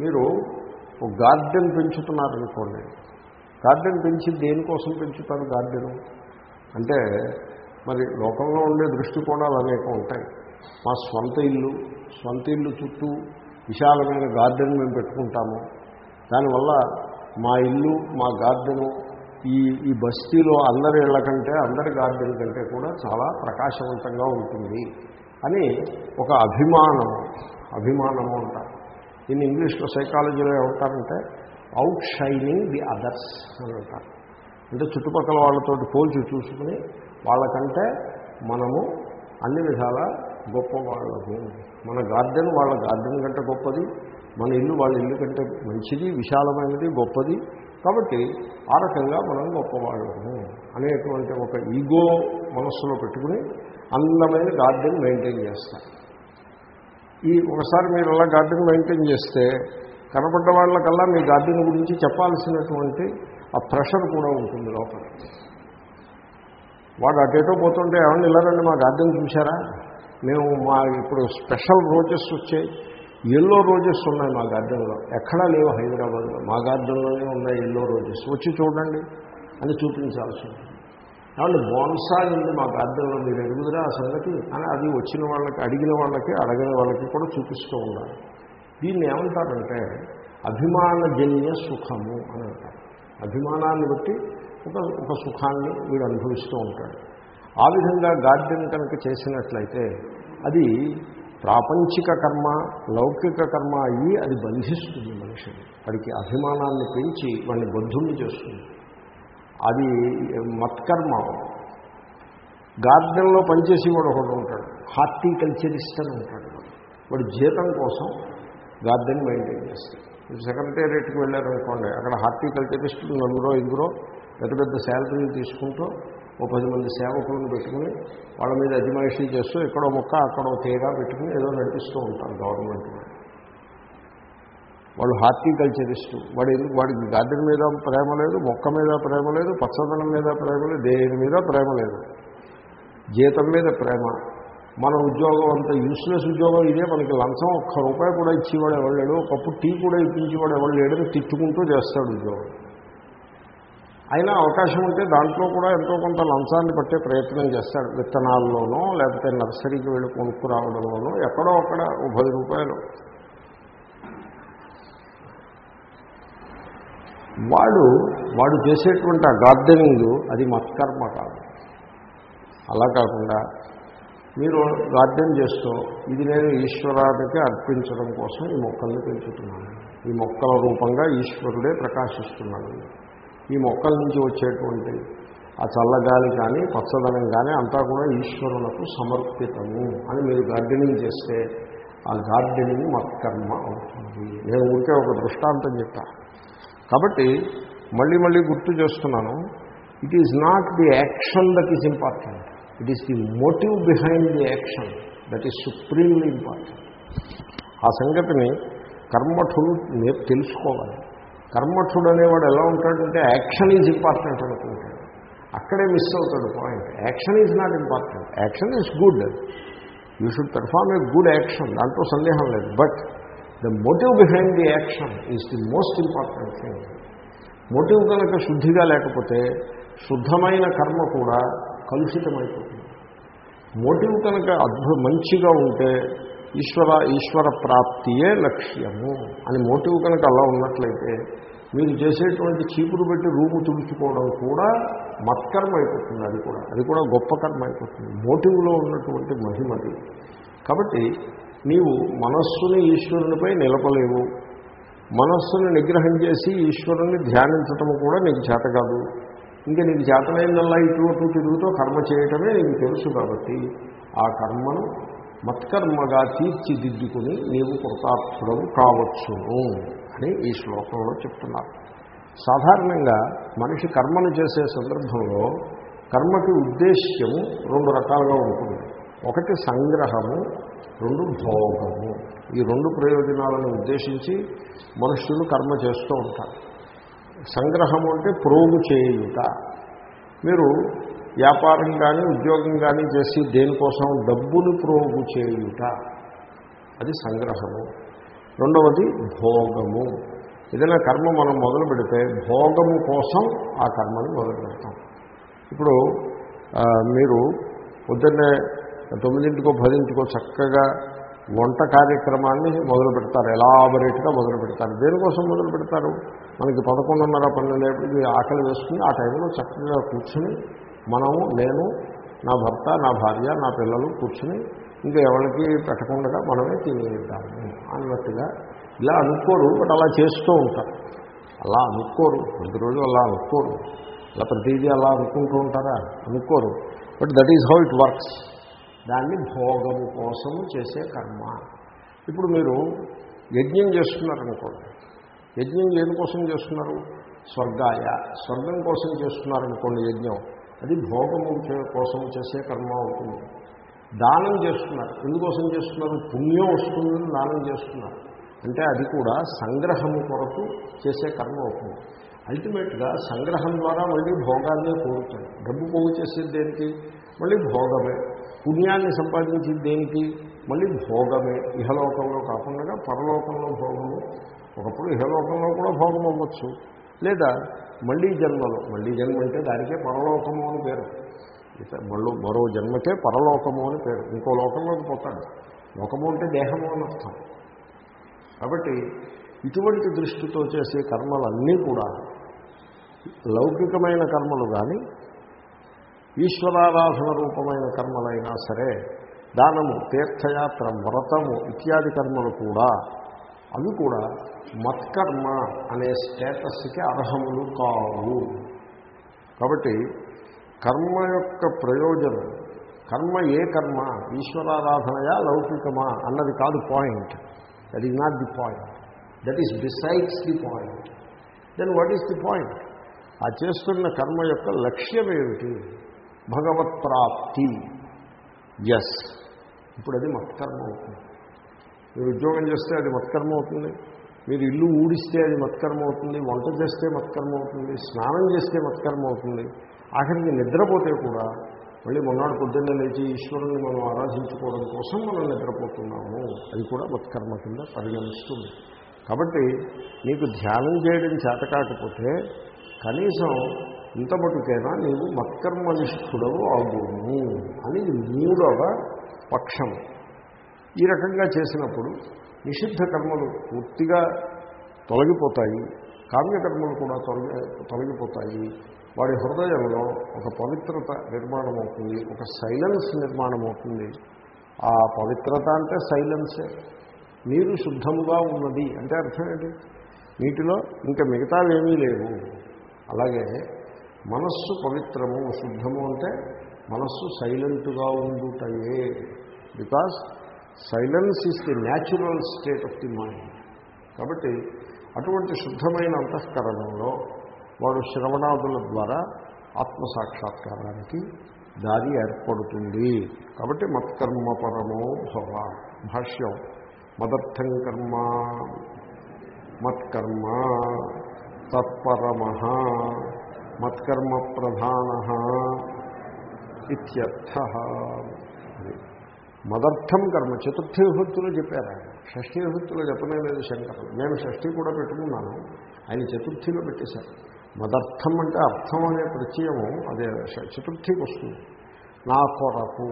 మీరు ఒక గార్డెన్ పెంచుతున్నారనుకోండి. గార్డెన్ పెంచి దేనికోసం పెంచుతారు గార్డెను? అంటే మరి లోకంలో ఉండే దృష్టికోణాలు అనేక ఉంటాయి. మా స్వంత ఇల్లు స్వంత ఇల్లు చుట్టూ విశాలమైన గార్డెన్ మేము పెట్టుకుంటాము. దానివల్ల మా ఇల్లు మా గార్డెను ఈ ఈ బస్తీలో అందరి ఇళ్ళ కంటే అందరి గార్డెన్ కంటే కూడా చాలా ప్రకాశవంతంగా ఉంటుంది అని ఒక అభిమానం అభిమానము అంటారు. దీన్ని ఇంగ్లీష్లో సైకాలజీలో ఏమంటారంటే అవుట్ షైనింగ్ ది అదర్స్ అని అంటారు. అంటే చుట్టుపక్కల వాళ్ళతోటి పోల్చి చూసుకుని వాళ్ళకంటే మనము అన్ని విధాల గొప్పవాళ్ళము మన గార్డెన్ వాళ్ళ గార్డెన్ కంటే గొప్పది మన ఇల్లు వాళ్ళ ఇల్లు కంటే మంచిది విశాలమైనది గొప్పది. కాబట్టి ఆ రకంగా మనం గొప్పవాళ్ళము అనేటువంటి ఒక ఈగో మనస్సులో పెట్టుకుని అందమైన గార్డెన్ మెయింటైన్ చేస్తారు. ఈ ఒకసారి మీరు అలా గార్డెన్ మెయింటైన్ చేస్తే కనపడ్డ వాళ్ళకల్లా మీ గార్డెన్ గురించి చెప్పాల్సినటువంటి ఆ ప్రెషర్ కూడా ఉంటుంది లోపల. వాడు అటేటో పోతుంటే ఏమన్నా ఇలారండి మా గార్డెన్ చూశారా? మేము మా ఇప్పుడు స్పెషల్ రోజెస్ వచ్చాయి. ఎల్లో రోజెస్ ఉన్నాయి మా గార్డెన్లో. ఎక్కడా లేవు హైదరాబాద్లో. మా గార్డెన్లోనే ఉన్నాయి ఎల్లో రోజెస్. వచ్చి చూడండి అని చూపించాల్సి ఉంది కాబట్టి బోన్సా ఉంది మా గార్డెన్లో. మీరు ఎరుగుదరా ఆ సంగతి? అని అది వచ్చిన వాళ్ళకి అడిగిన వాళ్ళకి అడగని వాళ్ళకి కూడా చూపిస్తూ ఉండాలి. దీన్ని ఏమంటారంటే అభిమానజన్య సుఖము అని అంటారు. అభిమానాన్ని బట్టి ఒక ఒక సుఖాన్ని వీడు అనుభవిస్తూ ఉంటాడు. ఆ విధంగా గార్డెన్ కనుక చేసినట్లయితే అది ప్రాపంచిక కర్మ లౌకిక కర్మ అయ్యి అది బంధిస్తుంది మనిషిని. వాడికి అభిమానాన్ని పెంచి వాడిని బద్ధుల్ని చేస్తుంది. అది మత్కర్మ. గార్డెన్లో పనిచేసి వాడు ఒకడు ఉంటాడు. హార్టికల్చరిస్ట్ అని ఉంటాడు వాడు. జీతం కోసం గార్డెన్ మెయింటైన్ చేస్తాడు. ఇప్పుడు సెక్రటేరియట్కి వెళ్ళారనుకోండి అక్కడ హార్టికల్చరిస్టులు నలుగురో ఇందులో పెద్ద పెద్ద శాలరీలు తీసుకుంటూ ఓ పది మంది సేవకులను పెట్టుకుని వాళ్ళ మీద అజమాయిషీ చేస్తూ ఎక్కడో మొక్క అక్కడో తీగా పెట్టుకుని ఏదో నడిపిస్తూ ఉంటారు గవర్నమెంట్ వాళ్ళు. వాడు హార్టికల్చరిస్టు వాడు ఎందుకు వాడికి గార్డెన్ మీద ప్రేమ లేదు మొక్క మీద ప్రేమ లేదు పచ్చదనం మీద ప్రేమ లేదు దేని మీద ప్రేమ లేదు. జీతం మీద ప్రేమ. మన ఉద్యోగం అంత యూస్లెస్ ఉద్యోగం ఇదే మనకి లంచం ఒక్క రూపాయి కూడా ఇచ్చేవాడు ఎవరు లేడు ఒకప్పుడు టీ కూడా ఇప్పించేవాడు ఎవరు లేడని తిట్టుకుంటూ చేస్తాడు ఉద్యోగం. అయినా అవకాశం ఉంటే దాంట్లో కూడా ఎంతో కొంత లంచాన్ని పట్టే ప్రయత్నం చేస్తాడు. విత్తనాల్లోనో లేకపోతే నర్సరీకి వెళ్ళి కొనుక్కు రావడంలోనో ఎక్కడో అక్కడ ఓ పది రూపాయలు. వాడు వాడు చేసేటువంటి ఆ గార్డెనింగ్ అది మత్కర్మ కాదు. అలా కాకుండా మీరు గార్డెన్ చేస్తూ ఇది నేను ఈశ్వరానికి అర్పించడం కోసం ఈ మొక్కల్ని పెంచుతున్నాను. ఈ మొక్కల రూపంగా ఈశ్వరుడే ప్రకాశిస్తున్నాడు. ఈ మొక్కల నుంచి వచ్చేటువంటి ఆ చల్లగాలి కానీ పచ్చదనం కానీ అంతా కూడా ఈశ్వరులకు సమర్పితము అని మీరు గార్డెనింగ్ చేస్తే ఆ గార్డెనింగ్ మత్కర్మ అవుతుంది. నేను ఊరికే ఒక దృష్టాంతం చెప్తాను కాబట్టి మళ్ళీ మళ్ళీ గుర్తు చేస్తున్నాను it is not the action that is important it is the motive behind the action that is supremely important ఆ సంగతిని కర్మఠుడు నేను తెలుసుకోవాలి. కర్మఠుడు అనేవాడు ఎలా ఉంటాడంటే యాక్షన్ ఈజ్ ఇంపార్టెంట్ అనుకుంటాడు. అక్కడే మిస్ అవుతాడు point action is not important action is good you should perform a good action దాంట్లో సందేహం లేదు. But the motive behind the action is the most important thing motive కనుక శుద్ధిగా లేకపోతే శుద్ధమైన కర్మ కూడా కలుషితమైపోతుంది. మోటివ్ కనుక అద్భుత మంచిగా ఉంటే ఈశ్వర ఈశ్వర ప్రాప్తియే లక్ష్యము. అని మోటివ్ కనుక అలా ఉన్నట్లయితే మీరు చేసేటువంటి చీపురు పెట్టి రూము తుడుచుకోవడం కూడా మత్కర్మ అయిపోతుంది అది కూడా. అది కూడా గొప్ప కర్మ అయిపోతుంది. మోటివ్లో ఉన్నటువంటి మహిమది కాబట్టి నీవు మనస్సుని ఈశ్వరునిపై నిలపలేవు. మనస్సును నిగ్రహం చేసి ఈశ్వరుని ధ్యానించటం కూడా నీకు చేత కాదు. ఇంకా నీకు చేతనైందల్లా ఇటు అటు తిరుగుతూ కర్మ చేయటమే నీకు తెలుసు కాబట్టి ఆ కర్మను మత్కర్మగా తీర్చిదిద్దుకుని నీవు కృతార్థుడవు కావచ్చును అని ఈ శ్లోకంలో చెప్తున్నారు. సాధారణంగా మనిషి కర్మను చేసే సందర్భంలో కర్మకి ఉద్దేశ్యము రెండు రకాలుగా ఉంటుంది. ఒకటి సంగ్రహము రెండు భోగము. ఈ రెండు ప్రయోజనాలను ఉద్దేశించి మనుష్యులు కర్మ చేస్తూ ఉంటారు. సంగ్రహము అంటే ప్రోగు చేయుట. మీరు వ్యాపారం కానీ ఉద్యోగం కానీ చేసి దేనికోసం డబ్బులు ప్రోగు చేయుట. అది సంగ్రహము. రెండవది భోగము. ఏదైనా కర్మ మనం మొదలు పెడితే భోగము కోసం ఆ కర్మని మొదలు పెడతాం ఇప్పుడు మీరు పొద్దున్నే తొమ్మిదింటికో పదింటికో చక్కగా వంట కార్యక్రమాన్ని మొదలు పెడతారు. ఎలాబరేట్గా మొదలు పెడతారు. దేనికోసం మొదలు పెడతారు? మనకి పదకొండున్నర పన్నెండు ఆకలి వేసుకుని ఆ టైంలో చక్కగా కూర్చుని మనము నేను నా భర్త నా భార్య నా పిల్లలు కూర్చుని ఇంకా ఎవరికి పెట్టకుండా మనమే తినేద్దాము అన్నట్టుగా ఇలా అనుకోరు బట్ అలా చేస్తూ ఉంటారు. అలా అనుకోరు. ప్రతిరోజు అలా అనుకోరు. అలా ప్రతిదీ అలా అనుకుంటూ ఉంటారా? అనుకోరు. But that is how it works. దాన్ని భోగము కోసము చేసే కర్మ. ఇప్పుడు మీరు యజ్ఞం చేస్తున్నారనుకోండి. యజ్ఞం దేనికోసం చేస్తున్నారు? స్వర్గాయ. స్వర్గం కోసం చేస్తున్నారనుకోండి యజ్ఞం. అది భోగము కోసం చేసే కర్మ అవుతుంది. దానం చేస్తున్నారు. ఎందుకోసం చేస్తున్నారు? పుణ్యం వస్తుందని దానం చేస్తున్నారు. అంటే అది కూడా సంగ్రహము కొరకు చేసే కర్మ అవుతుంది. అల్టిమేట్గా సంగ్రహం ద్వారా మళ్ళీ భోగాన్నే కోరుతుంది డబ్బు పోగు చేసేది దేనికి? మళ్ళీ భోగమే. పుణ్యాన్ని సంపాదించి దేనికి? మళ్ళీ భోగమే. ఇహలోకంలో కాకుండా పరలోకంలో భోగము. ఒకప్పుడు ఇహలోకంలో కూడా భోగం అవ్వచ్చు. లేదా మళ్ళీ జన్మలో. మళ్ళీ జన్మ అంటే దానికే పరలోకము అని పేరు. మళ్ళీ మరో జన్మకే పరలోకము అని పేరు. ఇంకో లోకంలోకి పోతాడు. లోకము అంటే దేహము అని అర్థం. కాబట్టి ఇటువంటి దృష్టితో చేసే కర్మలన్నీ కూడా లౌకికమైన కర్మలు కానీ ఈశ్వరారాధన రూపమైన కర్మలైనా సరే దానము తీర్థయాత్ర వ్రతము ఇత్యాది కర్మలు కూడా అవి కూడా మత్కర్మ అనే స్టేటస్కి అర్హములు కావు. కాబట్టి కర్మ యొక్క ప్రయోజనం కర్మ ఏ కర్మ? ఈశ్వరారాధనయా లౌకికమా? అన్నది కాదు point. That is not the point that is decides the point then what is the point ఆ చేస్తున్న కర్మ యొక్క లక్ష్యం ఏమిటి భగవత్ ప్రాప్తి ఎస్ ఇప్పుడు అది మత్కర్మ అవుతుంది. మీరు ఉద్యోగం చేస్తే అది మత్కర్మ అవుతుంది. మీరు ఇల్లు ఊడిస్తే అది మత్కర్మ అవుతుంది. వంట చేస్తే మత్కర్మ అవుతుంది. స్నానం చేస్తే మత్కర్మ అవుతుంది. ఆఖరికి నిద్రపోతే కూడా మళ్ళీ మొన్నాడు పొద్దున్నే లేచి ఈశ్వరుని మనం ఆరాధించుకోవడం కోసం మనం నిద్రపోతున్నాము. అది కూడా మత్కర్మ కింద పరిగణిస్తుంది. కాబట్టి నీకు ధ్యానం చేయడం చేత కాకపోతే కనీసం ఇంత మటుకైనా నీవు మత్కర్మనిష్ఠుడవు అవును అని మూడవ పక్షం. ఈ రకంగా చేసినప్పుడు నిషిద్ధ కర్మలు పూర్తిగా తొలగిపోతాయి కామ్యకర్మలు కూడా తొలగి తొలగిపోతాయి. వాడి హృదయంలో ఒక పవిత్రత నిర్మాణం అవుతుంది ఒక సైలెన్స్ నిర్మాణం అవుతుంది ఆ పవిత్రత అంటే సైలెన్సే. నీరు శుద్ధముగా ఉన్నది అంటే అర్థం ఏంటి? నీటిలో ఇంకా మిగతావేమీ లేవు. అలాగే మనస్సు పవిత్రము శుద్ధము అంటే మనస్సు సైలెంట్గా ఉండుటయే. Because silence is the natural state of the mind కాబట్టి అటువంటి శుద్ధమైన అంతఃకరణంలో వాడు శ్రవణాదుల ద్వారా ఆత్మసాక్షాత్కారానికి దారి ఏర్పడుతుంది. కాబట్టి మత్కర్మపరమో భవ భాష్యం. మదర్థం కర్మ మత్కర్మ తత్పరమ. మత్కర్మ ప్రధాన ఇత్యర్థ మదర్థం కర్మ. చతుర్థి విభక్తులు చెప్పారు ఆయన. షష్ఠీ విభక్తులు చెప్పనే లేదు శంకరులు. నేను షష్ఠీ కూడా పెట్టుకున్నాను. ఆయన చతుర్థిలో పెట్టేశారు. మదర్థం అంటే అర్థం అనే ప్రత్యయము అదే చతుర్థికి వస్తుంది. నా కొరకు.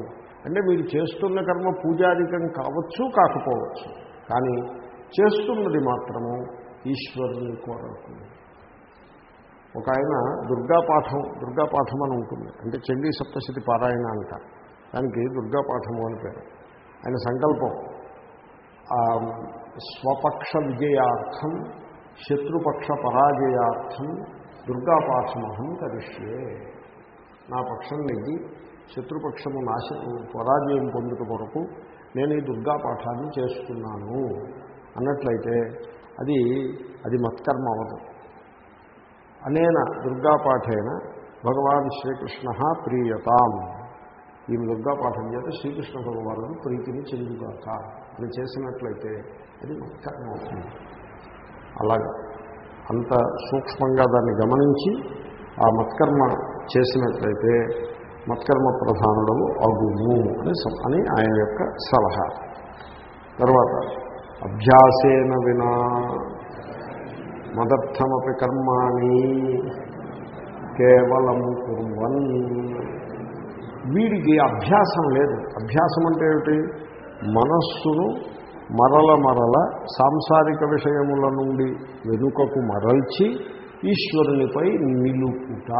అంటే మీరు చేస్తున్న కర్మ పూజాధికం కావచ్చు కాకపోవచ్చు. కానీ చేస్తున్నది మాత్రము ఈశ్వరుని కొరకు. ఒక ఆయన దుర్గాపాఠం దుర్గాపాఠం అని ఉంటుంది. అంటే చండీ సప్తశతి పారాయణ అంట. దానికి దుర్గాపాఠము అని పేరు. ఆయన సంకల్పం స్వపక్ష విజయార్థం శత్రుపక్ష పరాజయార్థం దుర్గాపాఠమహం కరిష్యే. నా పక్షం నెగ్గి శత్రుపక్షము నాశ పరాజయం పొందుట కొరకు నేను ఈ దుర్గా పాఠాన్ని చేస్తున్నాను. అన్నట్లయితే అది అది మత్కర్మ అవదు అనేన దుర్గాపాఠేన భగవాన్ శ్రీకృష్ణ ప్రీయతాం. ఈ దుర్గాపాఠం చేత శ్రీకృష్ణ భగవాను ప్రీతిని చెందుగాక. అని చేసినట్లయితే అది మత్కర్మ అవుతుంది. అలాగా అంత సూక్ష్మంగా దాన్ని గమనించి ఆ మత్కర్మ చేసినట్లయితే మత్కర్మ ప్రధానుడము అగుము అని అని ఆయన యొక్క సలహా. తర్వాత అభ్యాసేన వినా మదర్థమపి కర్మాణి కేవలం కుర్వన్. వీడికి అభ్యాసం లేదు. అభ్యాసం అంటే ఏమిటి? మనస్సును మరల మరల సాంసారిక విషయముల నుండి వెనుకకు మరల్చి ఈశ్వరునిపై నిలుపుట.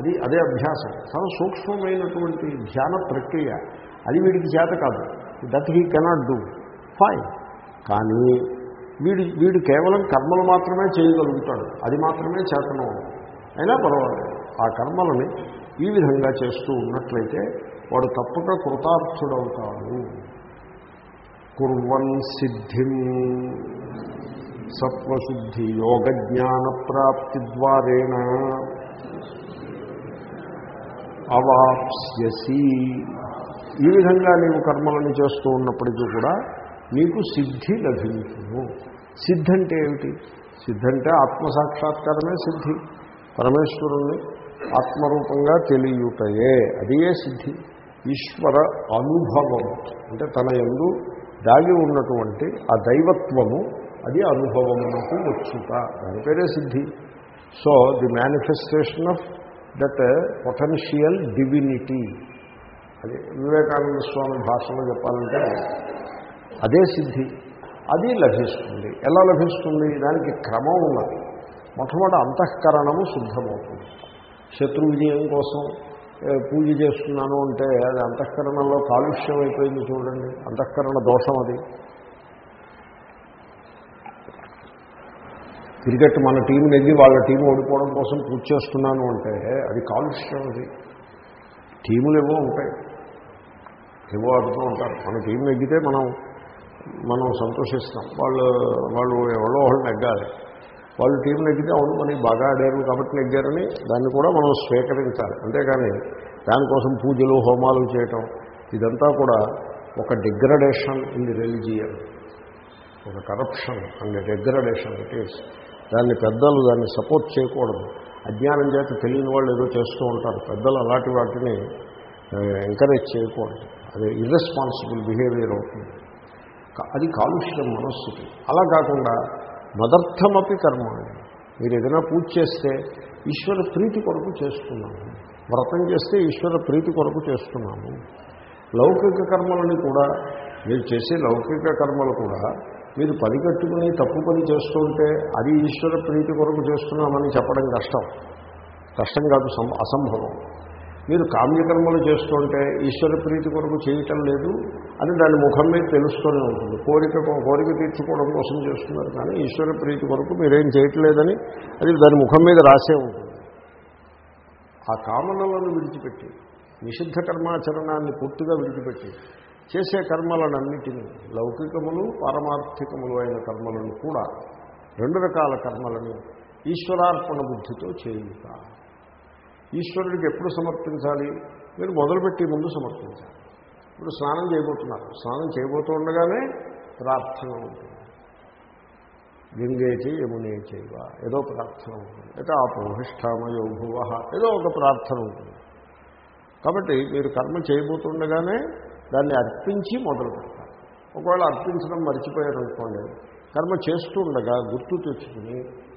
అది అదే అభ్యాసం. చాలా సూక్ష్మమైనటువంటి ధ్యాన ప్రక్రియ. అది వీడికి చేత కాదు. That he cannot do fine కానీ వీడు వీడు కేవలం కర్మలు మాత్రమే చేయగలుగుతాడు. అది మాత్రమే చేతనం. అయినా పర్వాలేదు. ఆ కర్మలని ఈ విధంగా చేస్తూ ఉన్నట్లయితే వాడు తప్పక కృతార్థుడవుతాడు. కుర్వన్ సిద్ధిం సత్వశుద్ధి యోగజ్ఞాన ప్రాప్తి ద్వారేణ అవాప్స్యసి. ఈ విధంగా నీవు కర్మలను చేస్తూ ఉన్నప్పటికీ కూడా మీకు సిద్ధి లభించును. సిద్ధి అంటే ఏమిటి? సిద్ధి అంటే ఆత్మసాక్షాత్కారమే సిద్ధి. పరమేశ్వరుణ్ణి ఆత్మరూపంగా తెలియుటయే. అదియే సిద్ధి. ఈశ్వర అనుభవం. అంటే తన ఎందు దాగి ఉన్నటువంటి ఆ దైవత్వము అది అనుభవమునకు వచ్చుట. దాని పేరే సిద్ధి. So the manifestation of that potential divinity అది వివేకానంద స్వామి భాషలో చెప్పాలంటే అదే సిద్ధి. అది లభిస్తుంది. ఎలా లభిస్తుంది? దానికి క్రమం ఉన్నది. మొట్టమొదటి అంతఃకరణము శుద్ధమవుతుంది శత్రు విజయం కోసం పూజ చేస్తున్నాను అంటే అది అంతఃకరణలో కాలుష్యం అయిపోయింది చూడండి. అంతఃకరణ దోషం అది. క్రికెట్ మన టీం నెగ్గి వాళ్ళ టీం ఓడిపోవడం కోసం పూజ చేస్తున్నాను అంటే అది కాలుష్యం అది. టీములు ఏవో ఉంటాయి. ఏవో ఆడుతూ ఉంటారు. మన టీం నెగ్గితే మనం మనం సంతోషిస్తాం. వాళ్ళు వాళ్ళు ఎవరో వాళ్ళు నెగ్గాలి. వాళ్ళు టీం నెగ్గితే అవును మనకి బాగా ఆడారు కాబట్టి నెగ్గారని దాన్ని కూడా మనం స్వీకరించాలి. అంతేగాని దానికోసం పూజలు హోమాలు చేయటం ఇదంతా కూడా ఒక డిగ్రడేషన్ ఇన్ ది రిలీజియన్. ఒక corruption and degradation it is. దాన్ని పెద్దలు దాన్ని సపోర్ట్ చేయకూడదు. అజ్ఞానం చేత తెలియని వాళ్ళు ఏదో చేస్తూ ఉంటారు. పెద్దలు అలాంటి వాటిని ఎంకరేజ్ చేయకూడదు. అది ఇర్రెస్పాన్సిబుల్ బిహేవియర్ అవుతుంది. అది కాలుష్యం మనస్సుకి. అలా కాకుండా మదర్థమపి కర్మ మీరు ఏదైనా పూజ చేస్తే ఈశ్వర ప్రీతి కొరకు చేస్తున్నాము. వ్రతం చేస్తే ఈశ్వర ప్రీతి కొరకు చేస్తున్నాము. లౌకిక కర్మలని కూడా మీరు చేసే లౌకిక కర్మలు కూడా మీరు పని కట్టుకుని తప్పు పని చేస్తుంటే అది ఈశ్వర ప్రీతి కొరకు చేస్తున్నామని చెప్పడం కష్టం. కష్టం కాదు అసంభవం. మీరు కామ్యకర్మలు చేస్తుంటే ఈశ్వర ప్రీతి కొరకు చేయటం లేదు అని దాని ముఖం మీద తెలుస్తూనే ఉంటుంది. కోరిక కోరిక తీర్చుకోవడం కోసం చేస్తున్నారు కానీ ఈశ్వర ప్రీతి కొరకు మీరేం చేయట్లేదని అది దాని ముఖం మీద రాసే ఉంటుంది. ఆ కామనలను విడిచిపెట్టి నిషిద్ధ కర్మాచరణాన్ని పూర్తిగా విడిచిపెట్టి చేసే కర్మలనన్నిటినీ లౌకికములు పారమార్థికములు అయిన కర్మలను కూడా రెండు రకాల కర్మలను ఈశ్వరార్పణ బుద్ధితో చేయుతారు ఈశ్వరుడికి ఎప్పుడు సమర్పించాలి? మీరు మొదలుపెట్టి ముందు సమర్పించాలి. ఇప్పుడు స్నానం చేయబోతున్నారు. స్నానం చేయబోతూ ఉండగానే ప్రార్థన ఉంటుంది. గంగేచి యమునే చేయవ ఏదో ప్రార్థన ఉంటుంది. అయితే ఆ ప్రోహిష్టామయో భువ ఏదో ఒక ప్రార్థన ఉంటుంది. కాబట్టి మీరు కర్మ చేయబోతుండగానే దాన్ని అర్పించి మొదలు పెడతారు ఒకవేళ అర్పించడం మర్చిపోయారు అనుకోండి కర్మ చేస్తూ ఉండగా గుర్తు తెచ్చుకుని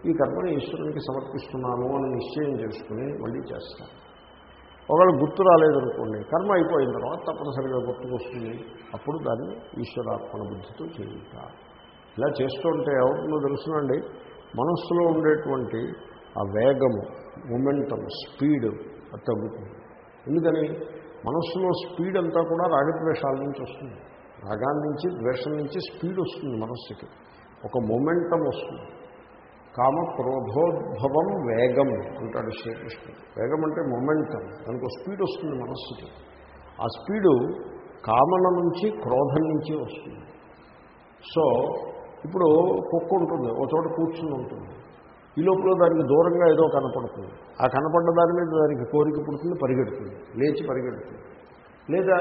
ఈ కర్మని ఈశ్వరునికి సమర్పిస్తున్నాను అని నిశ్చయం చేసుకుని మళ్ళీ చేస్తాను ఒకవేళ గుర్తు రాలేదనుకోండి కర్మ అయిపోయిన తర్వాత తప్పనిసరిగా గుర్తుకొస్తుంది అప్పుడు దాన్ని ఈశ్వరాత్మన బుద్ధితో చేయుట ఇలా చేస్తుంటే ఎవరినో తెలుసునండి మనస్సులో ఉండేటువంటి ఆ వేగము మొమెంటం స్పీడ్ అది తగ్గుతుంది. ఎందుకని? మనస్సులో స్పీడ్ అంతా కూడా రాగద్వేషాల నుంచి వస్తుంది. రాగాల నుంచి ద్వేషం నుంచి స్పీడ్ వస్తుంది మనస్సుకి. ఒక మొమెంటం వస్తుంది. కామ క్రోధోద్భవం వేగం అంటాడు శ్రీకృష్ణుడు. వేగం అంటే మొమెంటం దానికి ఒక స్పీడ్ వస్తుంది మనస్సుకి. ఆ స్పీడు కామన నుంచి క్రోధం నుంచి వస్తుంది. సో ఇప్పుడు కుక్క ఉంటుంది ఒక చోట కూర్చుని ఉంటుంది. ఈ లోపల దానికి దూరంగా ఏదో కనపడుతుంది. ఆ కనపడ్డ దాని మీద దానికి కోరిక పుడుతుంది పరిగెడుతుంది లేచి పరిగెడుతుంది. లేదా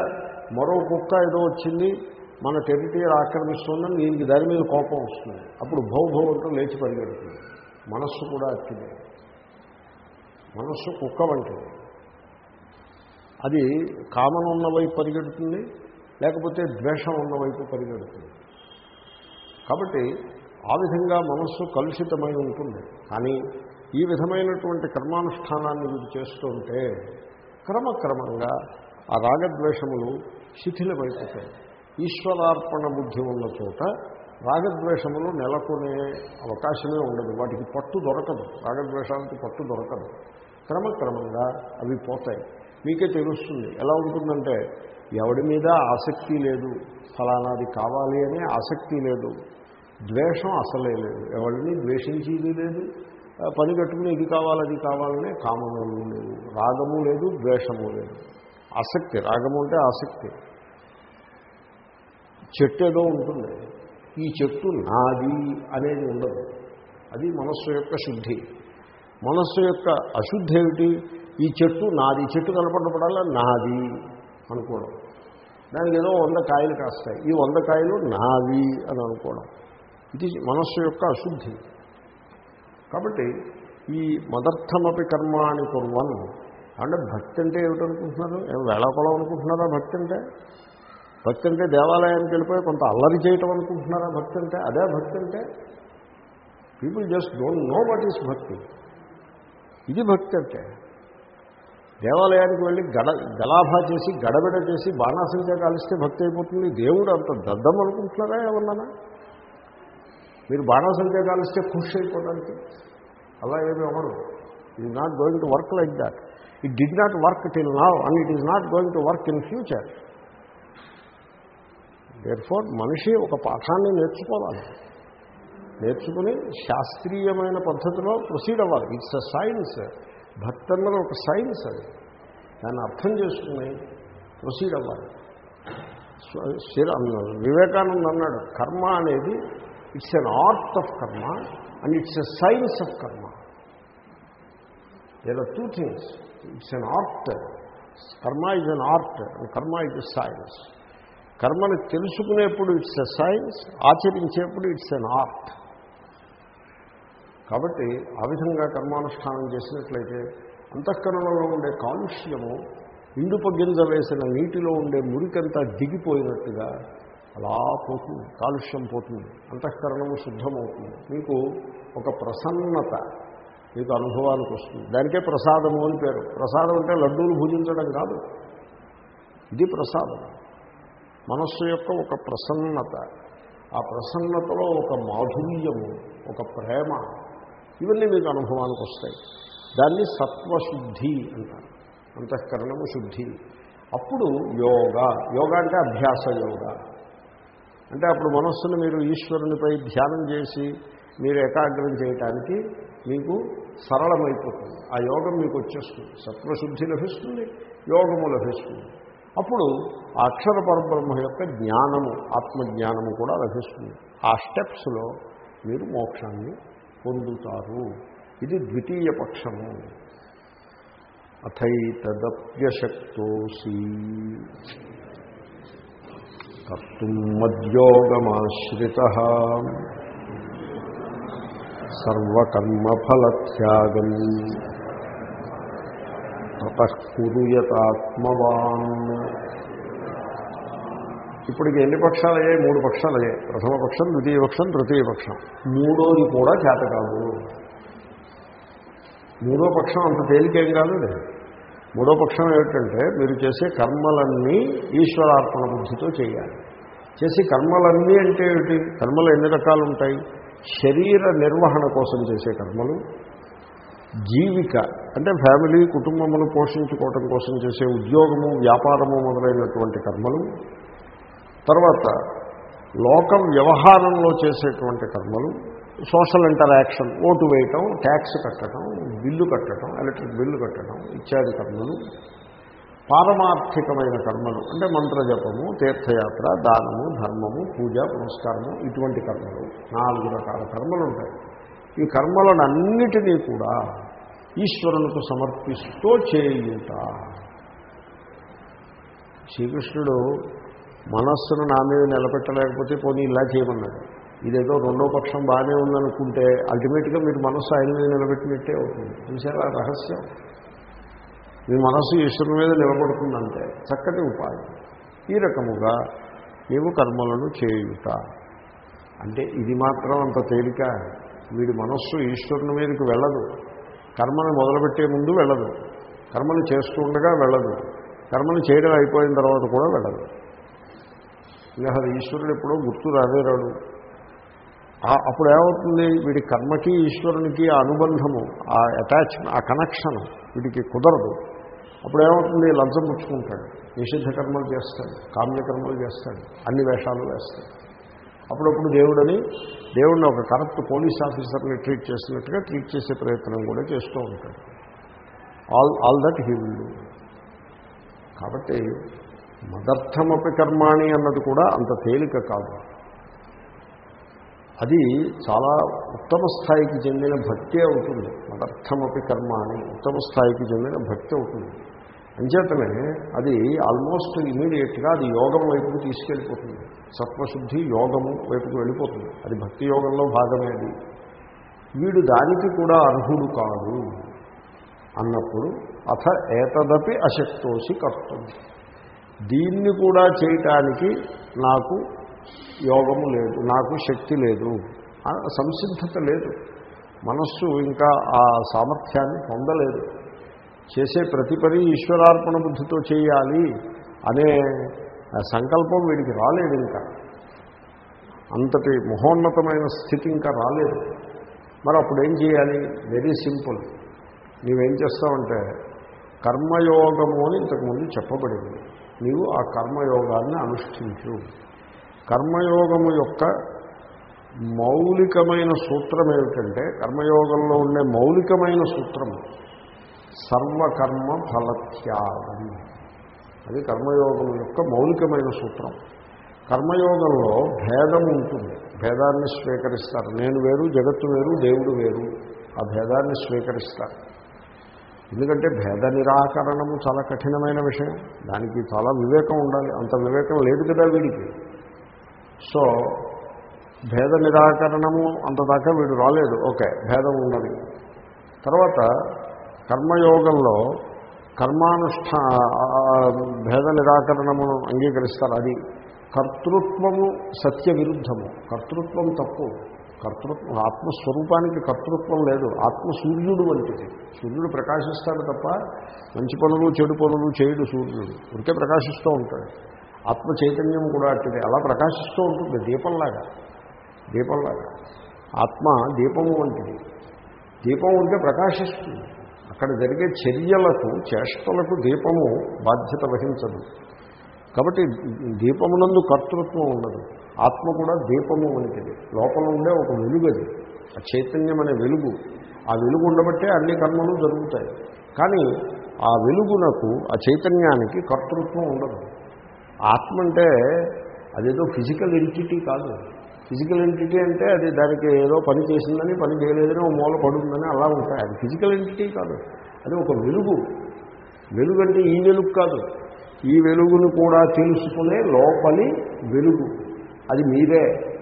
మరో కుక్క ఏదో వచ్చింది మన టెరిటరీ ఆక్రమిస్తుందని దీనికి దాని మీద కోపం వస్తుంది. అప్పుడు భౌభవంతో లేచి పరిగెడుతుంది. మనస్సు కూడా అట్టిదే. మనస్సు కుక్క వంటిది. అది కామన్ ఉన్న వైపు పరిగెడుతుంది లేకపోతే ద్వేషం ఉన్న వైపు పరిగెడుతుంది. కాబట్టి ఆ విధంగా మనస్సు కలుషితమై ఉంటుంది. కానీ ఈ విధమైనటువంటి కర్మానుష్ఠానాన్ని వీరు చేస్తుంటే క్రమక్రమంగా ఆ రాగద్వేషములు శిథిలమైపోతాయి. ఈశ్వరార్పణ బుద్ధి ఉన్న చోట రాగద్వేషములు నెలకొనే అవకాశమే ఉండదు. వాటికి పట్టు దొరకదు. రాగద్వేషానికి పట్టు దొరకదు. క్రమక్రమంగా అవి పోతాయి. మీకే తెలుస్తుంది. ఎలా ఉంటుందంటే ఎవడి మీద ఆసక్తి లేదు ఫలానాది కావాలి అనే ఆసక్తి లేదు ద్వేషం అసలే లేదు. ఎవరిని ద్వేషించేది లేదు. పని కట్టుకుని ఇది కావాలి అది కావాలనే కామనలు లేవు. రాగము లేదు ద్వేషము లేదు. ఆసక్తి రాగము అంటే ఆసక్తి. చెట్టు ఏదో ఉంటుంది. ఈ చెట్టు నాది అనేది ఉండదు. అది మనస్సు యొక్క శుద్ధి. మనస్సు యొక్క అశుద్ధి ఏమిటి? ఈ చెట్టు నాది. చెట్టు కనపడపడాలా నాది అనుకోవడం. దానికి ఏదో వంద కాయలు కాస్తాయి. ఈ వంద కాయలు నావి అని అనుకోవడం. ఇది మనస్సు యొక్క అశుద్ధి. కాబట్టి ఈ మదర్థమపి కర్మాని కుర్వన్ అంటే భక్తి అంటే ఏమిటనుకుంటున్నారు? ఏం వేళాకొలం అనుకుంటున్నారా భక్తి అంటే? భక్తి అంటే దేవాలయానికి వెళ్ళిపోయి కొంత అల్లరి చేయటం అనుకుంటున్నారా భక్తి అంటే అదే భక్తి అంటే people just don't know what is bhakti. ఇది భక్తి అంటే దేవాలయానికి వెళ్ళి గడ గలాభా చేసి గడబిడ చేసి బాణాసంఖ్య కాలిస్తే భక్తి అయిపోతుంది. దేవుడు అంత దద్దం అనుకుంటున్నారా ఏమన్నానా? మీరు బాణాసంఖ్య కాలిస్తే ఖుషి అయిపోవడానికి అలా ఏమి ఎవరు it not going to work like that it did not work till now and it is not going to work in future for మనిషి ఒక పాఠాన్ని నేర్చుకోవాలి. నేర్చుకుని శాస్త్రీయమైన పద్ధతిలో ప్రొసీడ్ అవ్వాలి. ఇట్స్ అ సైన్స్ భక్తి అన్నది ఒక సైన్స్ అది. దాన్ని అర్థం చేసుకుని ప్రొసీడ్ అవ్వాలి. స్థిర వివేకానంద అన్నాడు కర్మ అనేది it's an art of karma and it's a science of karma. There are two things it's an art karma is an art and karma is science కర్మని తెలుసుకునేప్పుడు ఇట్స్ ఎ సైన్స్ ఆచరించేప్పుడు ఇట్స్ ఎన్ ఆర్ట్. కాబట్టి ఆ విధంగా కర్మానుష్ఠానం చేసినట్లయితే అంతఃకరణలో ఉండే కాలుష్యము ఇండుప గింజ వేసిన నీటిలో ఉండే మురికంతా దిగిపోయినట్టుగా అలా పోతుంది కాలుష్యం పోతుంది అంతఃకరణము శుద్ధమవుతుంది. మీకు ఒక ప్రసన్నత మీకు అనుభవానికి వస్తుంది. దానికే ప్రసాదము అని పేరు. ప్రసాదం అంటే లడ్డూలు భుజించడం కాదు. ఇది ప్రసాదం. మనస్సు యొక్క ఒక ప్రసన్నత. ఆ ప్రసన్నతలో ఒక మాధుర్యము ఒక ప్రేమ ఇవన్నీ మీకు అనుభవానికి వస్తాయి. దాన్ని సత్వశుద్ధి అంటారు. అంతఃకరణము శుద్ధి. అప్పుడు యోగ యోగ అంటే అభ్యాస యోగ. అంటే అప్పుడు మనస్సును మీరు ఈశ్వరునిపై ధ్యానం చేసి మీరు ఏకాగ్రం చేయటానికి మీకు సరళమైపోతుంది. ఆ యోగం మీకు వచ్చేస్తుంది. సత్వశుద్ధి లభిస్తుంది యోగము లభిస్తుంది. అప్పుడు ఆ అక్షర పరబ్రహ్మ యొక్క జ్ఞానము ఆత్మజ్ఞానము కూడా లభిస్తుంది. ఆ స్టెప్స్లో మీరు మోక్షాన్ని పొందుతారు. ఇది ద్వితీయ పక్షము. అథైతదప్యశక్తోసి కర్తుం మద్యోగమాశ్రిత సర్వకర్మఫలత్యాగం. తతఃకురుయతాత్మవాన్ ఇప్పటికి ఎన్ని పక్షాలు అయ్యాయి మూడు పక్షాలు అయ్యాయి ప్రథమ పక్షం ద్వితీయ పక్షం తృతీయ పక్షం. మూడోది కూడా చేత కాదు మూడో పక్షం అంత తేలికేం కాదు. మూడో పక్షం ఏమిటంటే మీరు చేసే కర్మలన్నీ ఈశ్వరార్పణ బుద్ధితో చేయాలి. చేసే కర్మలన్నీ అంటే ఏమిటి? కర్మలు ఎన్ని రకాలు ఉంటాయి శరీర నిర్వహణ కోసం చేసే కర్మలు జీవిక అంటే ఫ్యామిలీ కుటుంబములు పోషించుకోవటం కోసం చేసే ఉద్యోగము వ్యాపారము మొదలైనటువంటి కర్మలు. తర్వాత లోక వ్యవహారంలో చేసేటువంటి కర్మలు సోషల్ ఇంటరాక్షన్ ఓటు వేయటం ట్యాక్స్ కట్టడం బిల్లు కట్టడం ఎలక్ట్రిక్ బిల్లు కట్టడం ఇత్యాది కర్మలు. పారమార్థికమైన కర్మలు అంటే మంత్రజపము తీర్థయాత్ర దానము ధర్మము పూజ పురస్కారము ఇటువంటి కర్మలు. నాలుగు రకాల కర్మలు ఉంటాయి. ఈ కర్మలనన్నిటినీ కూడా ఈశ్వరునికి సమర్పిస్తూ చేయుట. శ్రీకృష్ణుడు మనస్సును నా మీద నిలబెట్టలేకపోతే పోనీ ఇలా చేయమన్నాడు. ఇదేదో రెండో పక్షం బాగానే ఉందనుకుంటే అల్టిమేట్గా మీరు మనస్సు ఆయన మీద నిలబెట్టినట్టే అవుతుంది. చూసారా రహస్యం? మీ మనస్సు ఈశ్వరుని మీద నిలబడుతుందంటే చక్కటి ఉపాయం. ఈ రకముగా నీవు కర్మలను చేయుట. అంటే ఇది మాత్రం అంత తేలిక. వీడి మనస్సు ఈశ్వరుని మీదకి వెళ్ళదు. కర్మను మొదలుపెట్టే ముందు వెళ్ళదు. కర్మను చేస్తూ ఉండగా వెళ్ళదు. కర్మను చేయడం అయిపోయిన తర్వాత కూడా వెళ్ళదు. ఇంకా ఈశ్వరుడు ఎప్పుడో గుర్తు రావేరాడు. అప్పుడు ఏమవుతుంది? వీడి కర్మకి ఈశ్వరునికి ఆ అనుబంధము ఆ అటాచ్మెంట్ ఆ కనెక్షన్ వీడికి కుదరదు. అప్పుడు ఏమవుతుంది? లంచం పుచ్చుకుంటాడు. నిషిద్ధ కర్మలు చేస్తాడు. కామ్యకర్మలు చేస్తాడు. అన్ని వేషాలు వేస్తాడు. అప్పుడప్పుడు దేవుడని దేవుడిని ఒక కరప్ట్ పోలీస్ ఆఫీసర్ని ట్రీట్ చేసినట్టుగా ట్రీట్ చేసే ప్రయత్నం కూడా చేస్తూ ఉంటాడు. All all that he will do. కాబట్టి మదర్థమపి కర్మాణి అన్నది కూడా అంత తేలిక కాదు. అది చాలా ఉత్తమ స్థాయికి చెందిన భక్తి అవుతుంది. మదర్థమపి కర్మాణి ఉత్తమ స్థాయికి చెందిన భక్తి అవుతుంది. అంచేతనే అది ఆల్మోస్ట్ ఇమీడియట్గా అది యోగం వైపుకు తీసుకెళ్ళిపోతుంది. సత్వశుద్ధి యోగము వైపుకు వెళ్ళిపోతుంది. అది భక్తి యోగంలో భాగమేది వీడు దానికి కూడా అర్హుడు కాదు అన్నప్పుడు అథ ఏతదపి అశక్తోసి కర్తం దీన్ని కూడా చేయటానికి నాకు యోగము లేదు నాకు శక్తి లేదు. సంసిద్ధత లేదు. మనస్సు ఇంకా ఆ సామర్థ్యాన్ని పొందలేదు. చేసే ప్రతి పని ఈశ్వరార్పణ బుద్ధితో చేయాలి అనే సంకల్పం వీడికి రాలేదు ఇంకా. అంతటి మహోన్నతమైన స్థితి ఇంకా రాలేదు. మరి అప్పుడు ఏం చేయాలి? Very simple. నీవేం చేస్తావంటే కర్మయోగము అని ఇంతకుముందు చెప్పబడింది. నీవు ఆ కర్మయోగాన్ని అనుష్ఠించు. కర్మయోగము యొక్క మౌలికమైన సూత్రం ఏమిటంటే కర్మయోగంలో ఉండే మౌలికమైన సూత్రము. సర్వకర్మ ఫలత్యాగం అది కర్మయోగం యొక్క మౌలికమైన సూత్రం. కర్మయోగంలో భేదం ఉంటుంది. భేదాన్ని స్వీకరిస్తారు. నేను వేరు జగత్తు వేరు దేవుడు వేరు. ఆ భేదాన్ని స్వీకరిస్తారు. ఎందుకంటే భేద నిరాకరణము చాలా కఠినమైన విషయం. దానికి చాలా వివేకం ఉండాలి. అంత వివేకం లేదు కదా వీడికి. సో భేద నిరాకరణము అంత దాకా వీడు రాలేదు. ఓకే భేదం ఉన్నది. తర్వాత కర్మయోగంలో కర్మానుష్ఠా భేద నిరాకరణమును అంగీకరిస్తారు. అది కర్తృత్వము సత్య విరుద్ధము కర్తృత్వం తప్పు. కర్తృత్వం ఆత్మస్వరూపానికి కర్తృత్వం లేదు. ఆత్మ సూర్యుడు వంటిది. సూర్యుడు ప్రకాశిస్తాడు తప్ప మంచి పనులు చెడు పనులు చేయడు సూర్యుడు. ఉంటే ప్రకాశిస్తూ ఉంటాడు. ఆత్మ చైతన్యం కూడా అట్టిది. అలా ప్రకాశిస్తూ ఉంటుంది దీపంలాగా. దీపంలాగా. ఆత్మ దీపము వంటిది. దీపం ఉంటే ప్రకాశిస్తుంది. అక్కడ జరిగే చర్యలకు చేష్టలకు దీపము బాధ్యత వహించదు. కాబట్టి దీపమునందు కర్తృత్వం ఉండదు. ఆత్మ కూడా దీపము వంటిది. లోపల ఉండే ఒక వెలుగు అది. ఆ చైతన్యం అనే వెలుగు. ఆ వెలుగు ఉండబట్టే అన్ని కర్మలు జరుగుతాయి. కానీ ఆ వెలుగునకు ఆ చైతన్యానికి కర్తృత్వం ఉండదు. ఆత్మ అంటే అదేదో ఫిజికల్ ఎంటిటీ కాదు ఫిజికల్ ఎంటిటీ అంటే అది దానికి ఏదో పని చేసిందని పని చేయలేదని ఓ మూల పడుందని అలా ఉంటాయి. అది ఫిజికల్ ఎంటిటీ కాదు. అది ఒక వెలుగు. వెలుగు అంటే ఈ వెలుగు కాదు. ఈ వెలుగును కూడా తెలుసుకునే లోపలి వెలుగు. అది మీరే